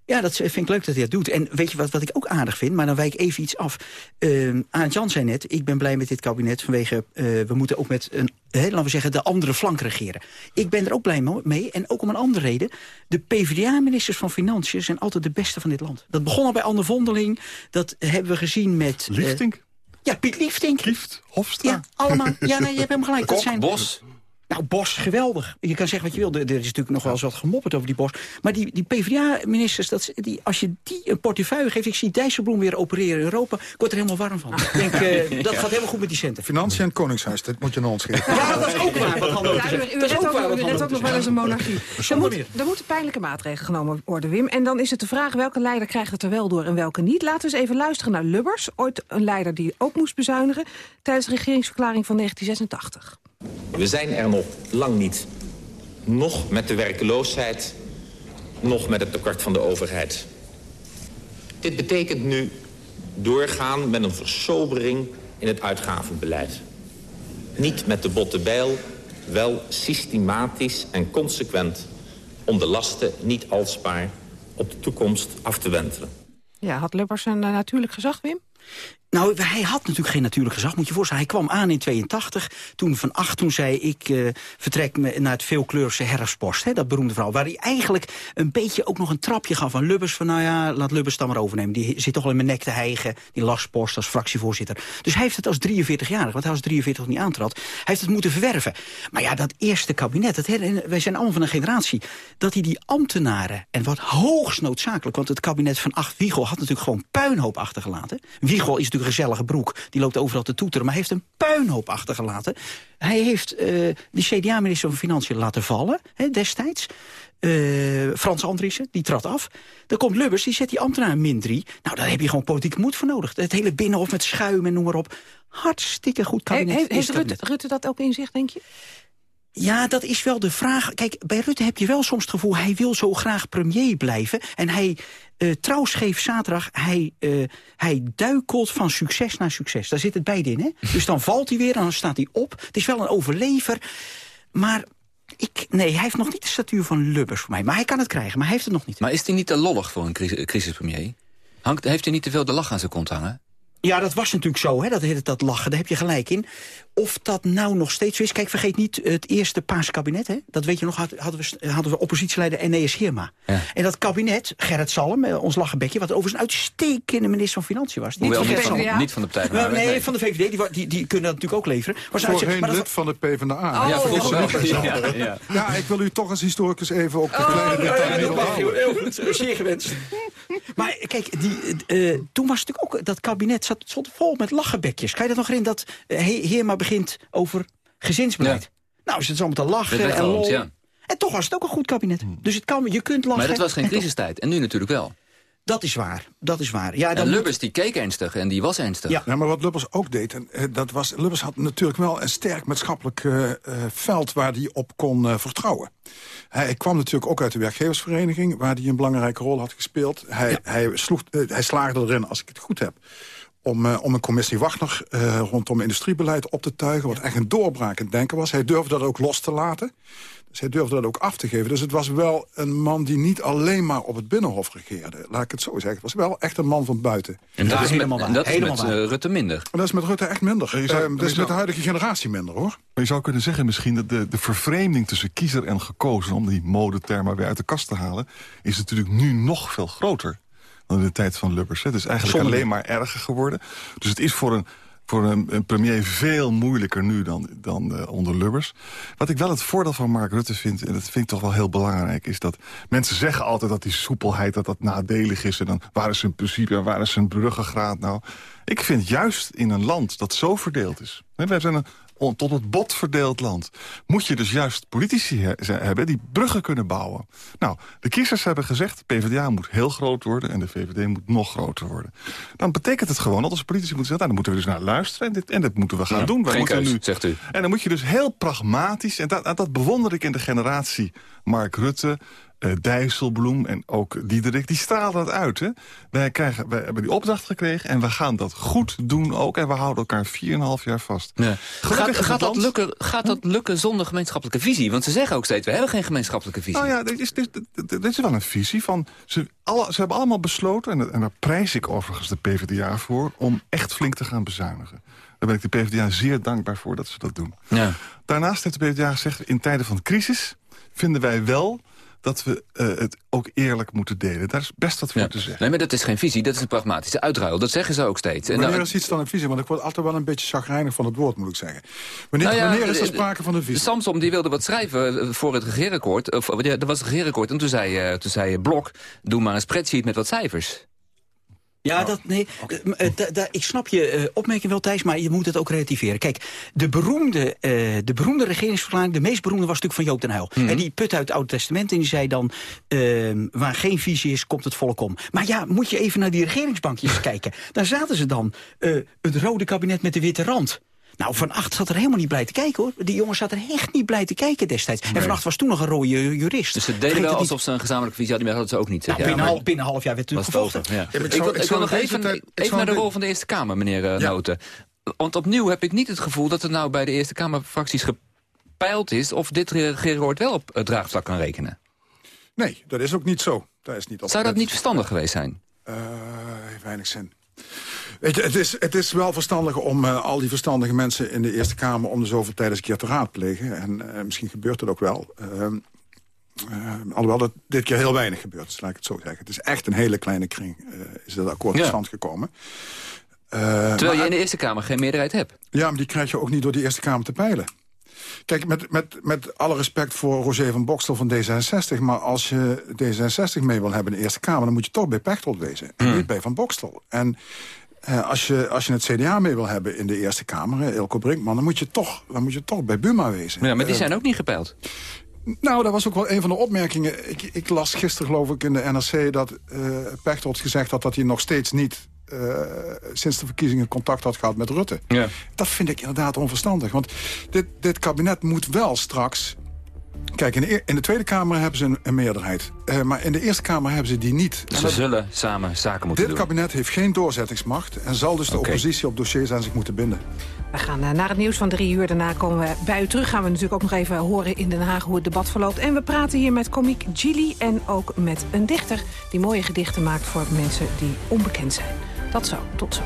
Ja, dat vind ik leuk dat hij dat doet. En weet je wat, wat ik ook aardig vind? Maar dan wijk ik even iets af. Uh, Jan zei net, ik ben blij met dit kabinet vanwege... Uh, we moeten ook met, een, he, laten we zeggen, de andere flank regeren. Ik ben er ook blij mee. En ook om een andere reden. De PvdA-ministers van Financiën zijn altijd de beste van dit land. Dat begon al bij Anne Vondeling. Dat hebben we gezien met... Liefdink? ja, Piet Liefdink. Kieft, Hofstra. Ja, allemaal. Ja, nee, je hebt hem gelijk. Kok, dat zijn, Bos. Nou, Bos, geweldig. Je kan zeggen wat je wil. Er is natuurlijk nog wel eens wat gemopperd over die Bos. Maar die, die PvdA-ministers, dat, die, als je die een portefeuille geeft... ik zie Dijsselbloem weer opereren in Europa... ik word er helemaal warm van. Ik denk, uh, <laughs> dat gaat helemaal goed met die centen. Financiën en Koningshuis, dat moet je naar ons geven. Ja, dat is ook waar. Wat ja, u, u, u, ook, u ook nog wel eens een monarchie. Er, moet, er moeten pijnlijke maatregelen genomen worden, Wim. En dan is het de vraag welke leider krijgt het er wel door en welke niet. Laten we eens even luisteren naar Lubbers. Ooit een leider die ook moest bezuinigen... tijdens de regeringsverklaring van 1986. We zijn er nog lang niet. Nog met de werkeloosheid, nog met het tekort van de overheid. Dit betekent nu doorgaan met een versobering in het uitgavenbeleid. Niet met de botte bijl, wel systematisch en consequent... om de lasten niet alsbaar op de toekomst af te wentelen. Ja, had Lubbers een uh, natuurlijk gezag, Wim? Nou, hij had natuurlijk geen natuurlijk gezag, moet je voorstellen. Hij kwam aan in 82, toen van acht, toen zei ik uh, vertrek me naar het veelkleurse herfstpost. Hè, dat beroemde vrouw, waar hij eigenlijk een beetje ook nog een trapje gaf van Lubbers. Van nou ja, laat Lubbers dan maar overnemen. Die zit toch al in mijn nek te hijgen, die lastpost als fractievoorzitter. Dus hij heeft het als 43-jarig, want hij was 43 niet aantrad. Hij heeft het moeten verwerven. Maar ja, dat eerste kabinet, dat, wij zijn allemaal van een generatie... dat hij die ambtenaren, en wat hoogst noodzakelijk... want het kabinet van Acht Wiegel had natuurlijk gewoon puinhoop achtergelaten. Wiegel is natuurlijk gezellige broek. Die loopt overal te toeteren, maar heeft een puinhoop achtergelaten. Hij heeft uh, de CDA-minister van Financiën laten vallen, hè, destijds. Uh, Frans Andriessen, die trad af. Dan komt Lubbers, die zet die ambtenaar min drie. Nou, daar heb je gewoon politieke moed voor nodig. Het hele Binnenhof met schuim en noem maar op. Hartstikke goed kabinet. He, heeft Rutte, Rutte dat ook in zich, denk je? Ja, dat is wel de vraag. Kijk, bij Rutte heb je wel soms het gevoel... hij wil zo graag premier blijven. En hij, uh, trouw schreef zaterdag... Hij, uh, hij duikelt van succes naar succes. Daar zit het beide in, hè? <laughs> Dus dan valt hij weer en dan staat hij op. Het is wel een overlever. Maar ik, nee, hij heeft nog niet de statuur van Lubbers voor mij. Maar hij kan het krijgen, maar hij heeft het nog niet. Maar is hij niet te lollig voor een crisis, crisispremier? Hangt, heeft hij niet te veel de lach aan zijn kont hangen? Ja, dat was natuurlijk zo, hè, dat, dat lachen, daar heb je gelijk in. Of dat nou nog steeds zo is... Kijk, vergeet niet het eerste Paarse kabinet, hè. Dat weet je nog, hadden we, hadden we oppositieleider Eneas Heerma. Ja. En dat kabinet, Gerrit Salm, eh, ons lachenbekje... wat overigens een uitstekende minister van Financiën was. Niet, van, van, niet van de Partij van Nee, van de VVD, die, die, die, kunnen dat natuurlijk ook leveren. Was Voorheen maar lid van de PvdA. Oh, ja, voor ja, ja. ja, ik wil u toch als historicus even op de oh, kleine detail heel, heel goed, zeer gewenst. Maar kijk, die, uh, toen was natuurlijk ook... dat kabinet zat, zat vol met lachenbekjes. Kan je dat nog herinneren dat uh, Heerma begint over gezinsbeleid? Ja. Nou, ze zit allemaal te lachen en lol. Ja. En toch was het ook een goed kabinet. Dus het kan, je kunt lachen. Maar het was geen crisistijd. En nu natuurlijk wel. Dat is waar, dat is waar. Ja, en Lubbers die keek ernstig en die was ernstig. Ja, maar wat Lubbers ook deed, en, uh, dat was, Lubbers had natuurlijk wel een sterk maatschappelijk uh, veld waar hij op kon uh, vertrouwen. Hij, hij, kwam natuurlijk ook uit de werkgeversvereniging, waar hij een belangrijke rol had gespeeld. Hij, ja. hij, sloeg, hij slaagde erin, als ik het goed heb, om, uh, om een commissie Wagner uh, rondom industriebeleid op te tuigen... wat echt een doorbraak denken was. Hij durfde dat ook los te laten. Dus hij durfde dat ook af te geven. Dus het was wel een man die niet alleen maar op het Binnenhof regeerde. Laat ik het zo zeggen. Het was wel echt een man van buiten. En dat is helemaal met, en dat is met uh, Rutte minder. En dat is met Rutte echt minder. Zou, uh, dat is met de huidige generatie minder, hoor. Maar je zou kunnen zeggen misschien dat de, de vervreemding tussen kiezer en gekozen... om die modetermen weer uit de kast te halen... is natuurlijk nu nog veel groter dan in de tijd van Lubbers. Het is eigenlijk alleen maar erger geworden. Dus het is voor een, voor een, een premier veel moeilijker nu dan, dan uh, onder Lubbers. Wat ik wel het voordeel van Mark Rutte vind, en dat vind ik toch wel heel belangrijk... is dat mensen zeggen altijd dat die soepelheid dat dat nadelig is... en dan waar is zijn principe en waar is zijn bruggengraad nou... Ik vind juist in een land dat zo verdeeld is... We zijn een tot het bot verdeeld land... moet je dus juist politici he- hebben die bruggen kunnen bouwen. Nou, de kiezers hebben gezegd... de PvdA moet heel groot worden en de VVD moet nog groter worden. Dan betekent het gewoon dat als politici moeten zeggen... nou, dan moeten we dus naar luisteren en dit, en dit moeten we gaan Ja, doen. Wij geen moeten keus, nu, zegt u. En dan moet je dus heel pragmatisch... en dat, dat bewonder ik in de generatie Mark Rutte... eh, Dijsselbloem en ook Diederik, die stralen het uit. Hè? Wij, krijgen, wij hebben die opdracht gekregen en we gaan dat goed doen ook. En we houden elkaar 4,5 jaar vast. Ja. Gaat, gaat, dat lukken, gaat dat lukken zonder gemeenschappelijke visie? Want ze zeggen ook steeds, we hebben geen gemeenschappelijke visie. Nou ja, dit is, dit, dit- dit is wel een visie van... Ze, alle, ze hebben allemaal besloten, en, en daar prijs ik overigens de PvdA voor... om echt flink te gaan bezuinigen. Daar ben ik de PvdA zeer dankbaar voor dat ze dat doen. Ja. Daarnaast heeft de PvdA gezegd... in tijden van crisis vinden wij wel dat we eh, het ook eerlijk moeten delen. Daar is best wat voor Ja. te zeggen. Nee, maar dat is geen visie, dat is een pragmatische uitruil. Dat zeggen ze ook steeds. En Wanneer nou- is iets dan een visie? Want ik word altijd wel een beetje chagrijnig van het woord, moet ik zeggen. Wanneer, Nou ja, wanneer is er eh, sprake van een visie? Samsom die wilde wat schrijven eh, voor het regeerakkoord. Of, ja, er was het regeerakkoord en toen zei, eh, toen zei Blok... doe maar een spreadsheet met wat cijfers. Ja, dat, nee, eh, eh, da- ik snap je eh, opmerking wel, Thijs, maar je moet het ook relativeren. Kijk, de beroemde, eh, de beroemde regeringsverklaring, de meest beroemde was natuurlijk van Joop den Uyl. Mhm. En die put uit het Oude Testament en die zei dan... ehm, waar geen visie is, komt het volk om. Maar ja, moet je even naar die regeringsbankjes <laughs> kijken. Daar zaten ze dan, eh, het rode kabinet met de witte rand. Nou, Van Acht zat er helemaal niet blij te kijken, hoor. Die jongens zaten er echt niet blij te kijken destijds. En Van Acht was toen nog een rode jurist. Dus ze deden wel niet. alsof ze een gezamenlijke visie hadden... maar dat hadden ze ook niet. Nou, Ja, binnen, maar- binnen een half jaar werd het gevochten. over. Ja. ik ik, zou- wil, ik ik zou wil nog even, tijd- even naar de rol van de Eerste Kamer, meneer eh, Noten. Want opnieuw heb ik niet het gevoel dat er nou bij de Eerste Kamerfracties gepeild is... of dit regeerakkoord wel op het draagvlak kan rekenen. Nee, dat is ook niet zo. Dat is niet op Zou dat niet verstandig geweest zijn? Eh, heeft weinig zin. Weet je, het is, het is wel verstandig om eh, al die verstandige mensen in de Eerste Kamer... om de zoveel tijd eens een keer te raadplegen. En eh, misschien gebeurt het ook wel. Ehm, eh, alhoewel dat dit keer heel weinig gebeurt, dus laat ik het zo zeggen. Het is echt een hele kleine kring, eh, is dat akkoord tot Ja. stand gekomen. Terwijl maar- je in de Eerste Kamer geen meerderheid hebt. ja, maar die krijg je ook niet door de Eerste Kamer te peilen. Kijk, met, met, met alle respect voor Roger van Bokstel van D66... maar als je D66 mee wil hebben in de Eerste Kamer... dan moet je toch bij Pechtold wezen en niet bij Van Bokstel. En als, je, als je het CDA mee wil hebben in de Eerste Kamer, eh, Ilko Brinkman... dan moet je toch, dan moet je toch bij Buma wezen. Ja, maar die Eh, zijn ook niet gepeild. nou, dat was ook wel een van de opmerkingen. Ik, ik las gisteren geloof ik in de NRC dat eh Pechtold gezegd had... dat hij nog steeds niet eh, sinds de verkiezingen contact had gehad met Rutte. Ja. Dat vind ik inderdaad onverstandig. Want dit, dit kabinet moet wel straks... Kijk, in de, in de Tweede Kamer hebben ze een, een meerderheid. Eh, maar in de Eerste Kamer hebben ze die niet. Dus dat- zullen samen zaken moeten dit doen. kabinet heeft geen doorzettingsmacht... en zal dus de oppositie op dossiers aan zich moeten binden. We gaan eh, naar het nieuws van drie uur. Daarna komen we bij u terug. Gaan we natuurlijk ook nog even horen in Den Haag hoe het debat verloopt. En we praten hier met komiek Gilly en ook met een dichter... die mooie gedichten maakt voor mensen die onbekend zijn. Dat zo. Tot zo.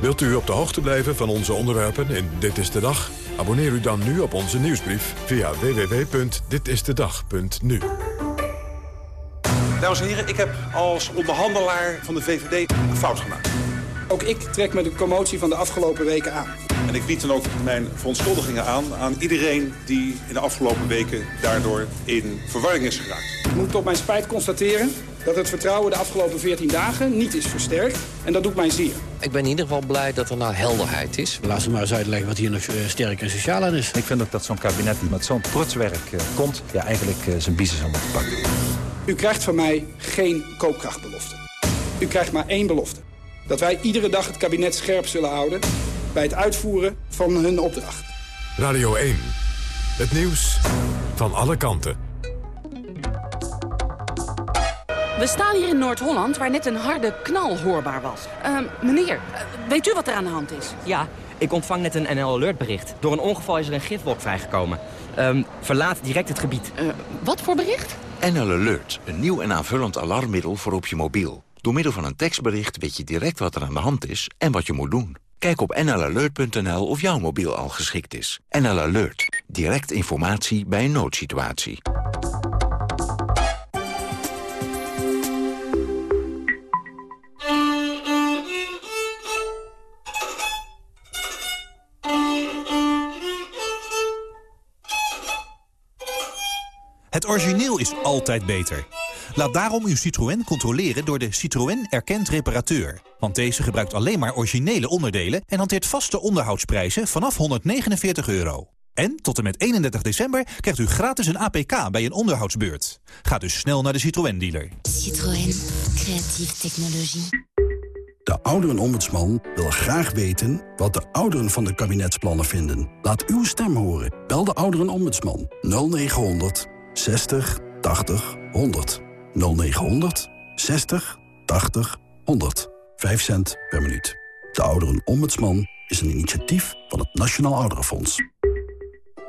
Wilt u op de hoogte blijven van onze onderwerpen in Dit is de Dag? Abonneer u dan nu op onze nieuwsbrief via www.ditistedag.nu. Dames en heren, ik heb als onderhandelaar van de VVD een fout gemaakt. Ook ik trek me de commotie van de afgelopen weken aan. En ik bied dan ook mijn verontschuldigingen aan aan iedereen die in de afgelopen weken daardoor in verwarring is geraakt. Ik moet tot mijn spijt constateren dat het vertrouwen de afgelopen 14 dagen niet is versterkt. En dat doet mij zeer. Ik ben in ieder geval blij dat er nou helderheid is. Laat ze maar eens uitleggen wat hier nog eh, sterk en sociaal aan is. Ik vind ook dat zo'n kabinet die met zo'n protswerk eh, komt... ja, eigenlijk eh, zijn biezen zou moeten pakken. U krijgt van mij geen koopkrachtbelofte. U krijgt maar één belofte. Dat wij iedere dag het kabinet scherp zullen houden bij het uitvoeren van hun opdracht. Radio 1. Het nieuws van alle kanten. We staan hier in Noord-Holland waar net een harde knal hoorbaar was. Ehm, meneer, eh, weet u wat er aan de hand is? Ja, ik ontvang net een NL Alert bericht. Door een ongeval is er een gifwolk vrijgekomen. Ehm, verlaat direct het gebied. wat voor bericht? NL Alert, een nieuw en aanvullend alarmmiddel voor op je mobiel. Door middel van een tekstbericht weet je direct wat er aan de hand is en wat je moet doen. Kijk op nlalert.nl of jouw mobiel al geschikt is. NL Alert, direct informatie bij een noodsituatie. Het origineel is altijd beter. Laat daarom uw Citroën controleren door de Citroën Erkend Reparateur. Want deze gebruikt alleen maar originele onderdelen... en hanteert vaste onderhoudsprijzen vanaf 149 euro. En tot en met 31 december krijgt u gratis een APK bij een onderhoudsbeurt. Ga dus snel naar de Citroën-dealer. Citroën. Creatieve technologie. De ouderenombudsman wil graag weten wat de ouderen van de kabinetsplannen vinden. Laat uw stem horen. Bel de ouderenombudsman 0900 60 80 100. 0900 60 80 100. 5 cent per minuut. De ouderenombudsman is een initiatief van het Nationaal Ouderenfonds.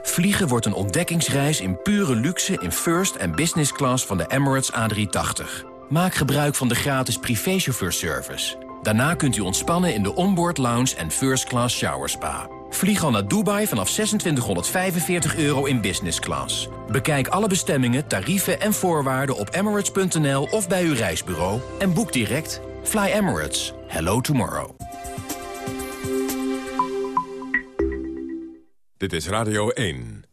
Vliegen wordt een ontdekkingsreis in pure luxe in first en business class van de Emirates A380. Maak gebruik van de gratis privéchauffeurservice. Daarna kunt u ontspannen in de onboard lounge en first class shower spa. Vlieg al naar Dubai vanaf 2645 euro in business class. Bekijk alle bestemmingen, tarieven en voorwaarden op emirates.nl of bij uw reisbureau en boek direct. Fly Emirates. Hello tomorrow. Dit is Radio 1.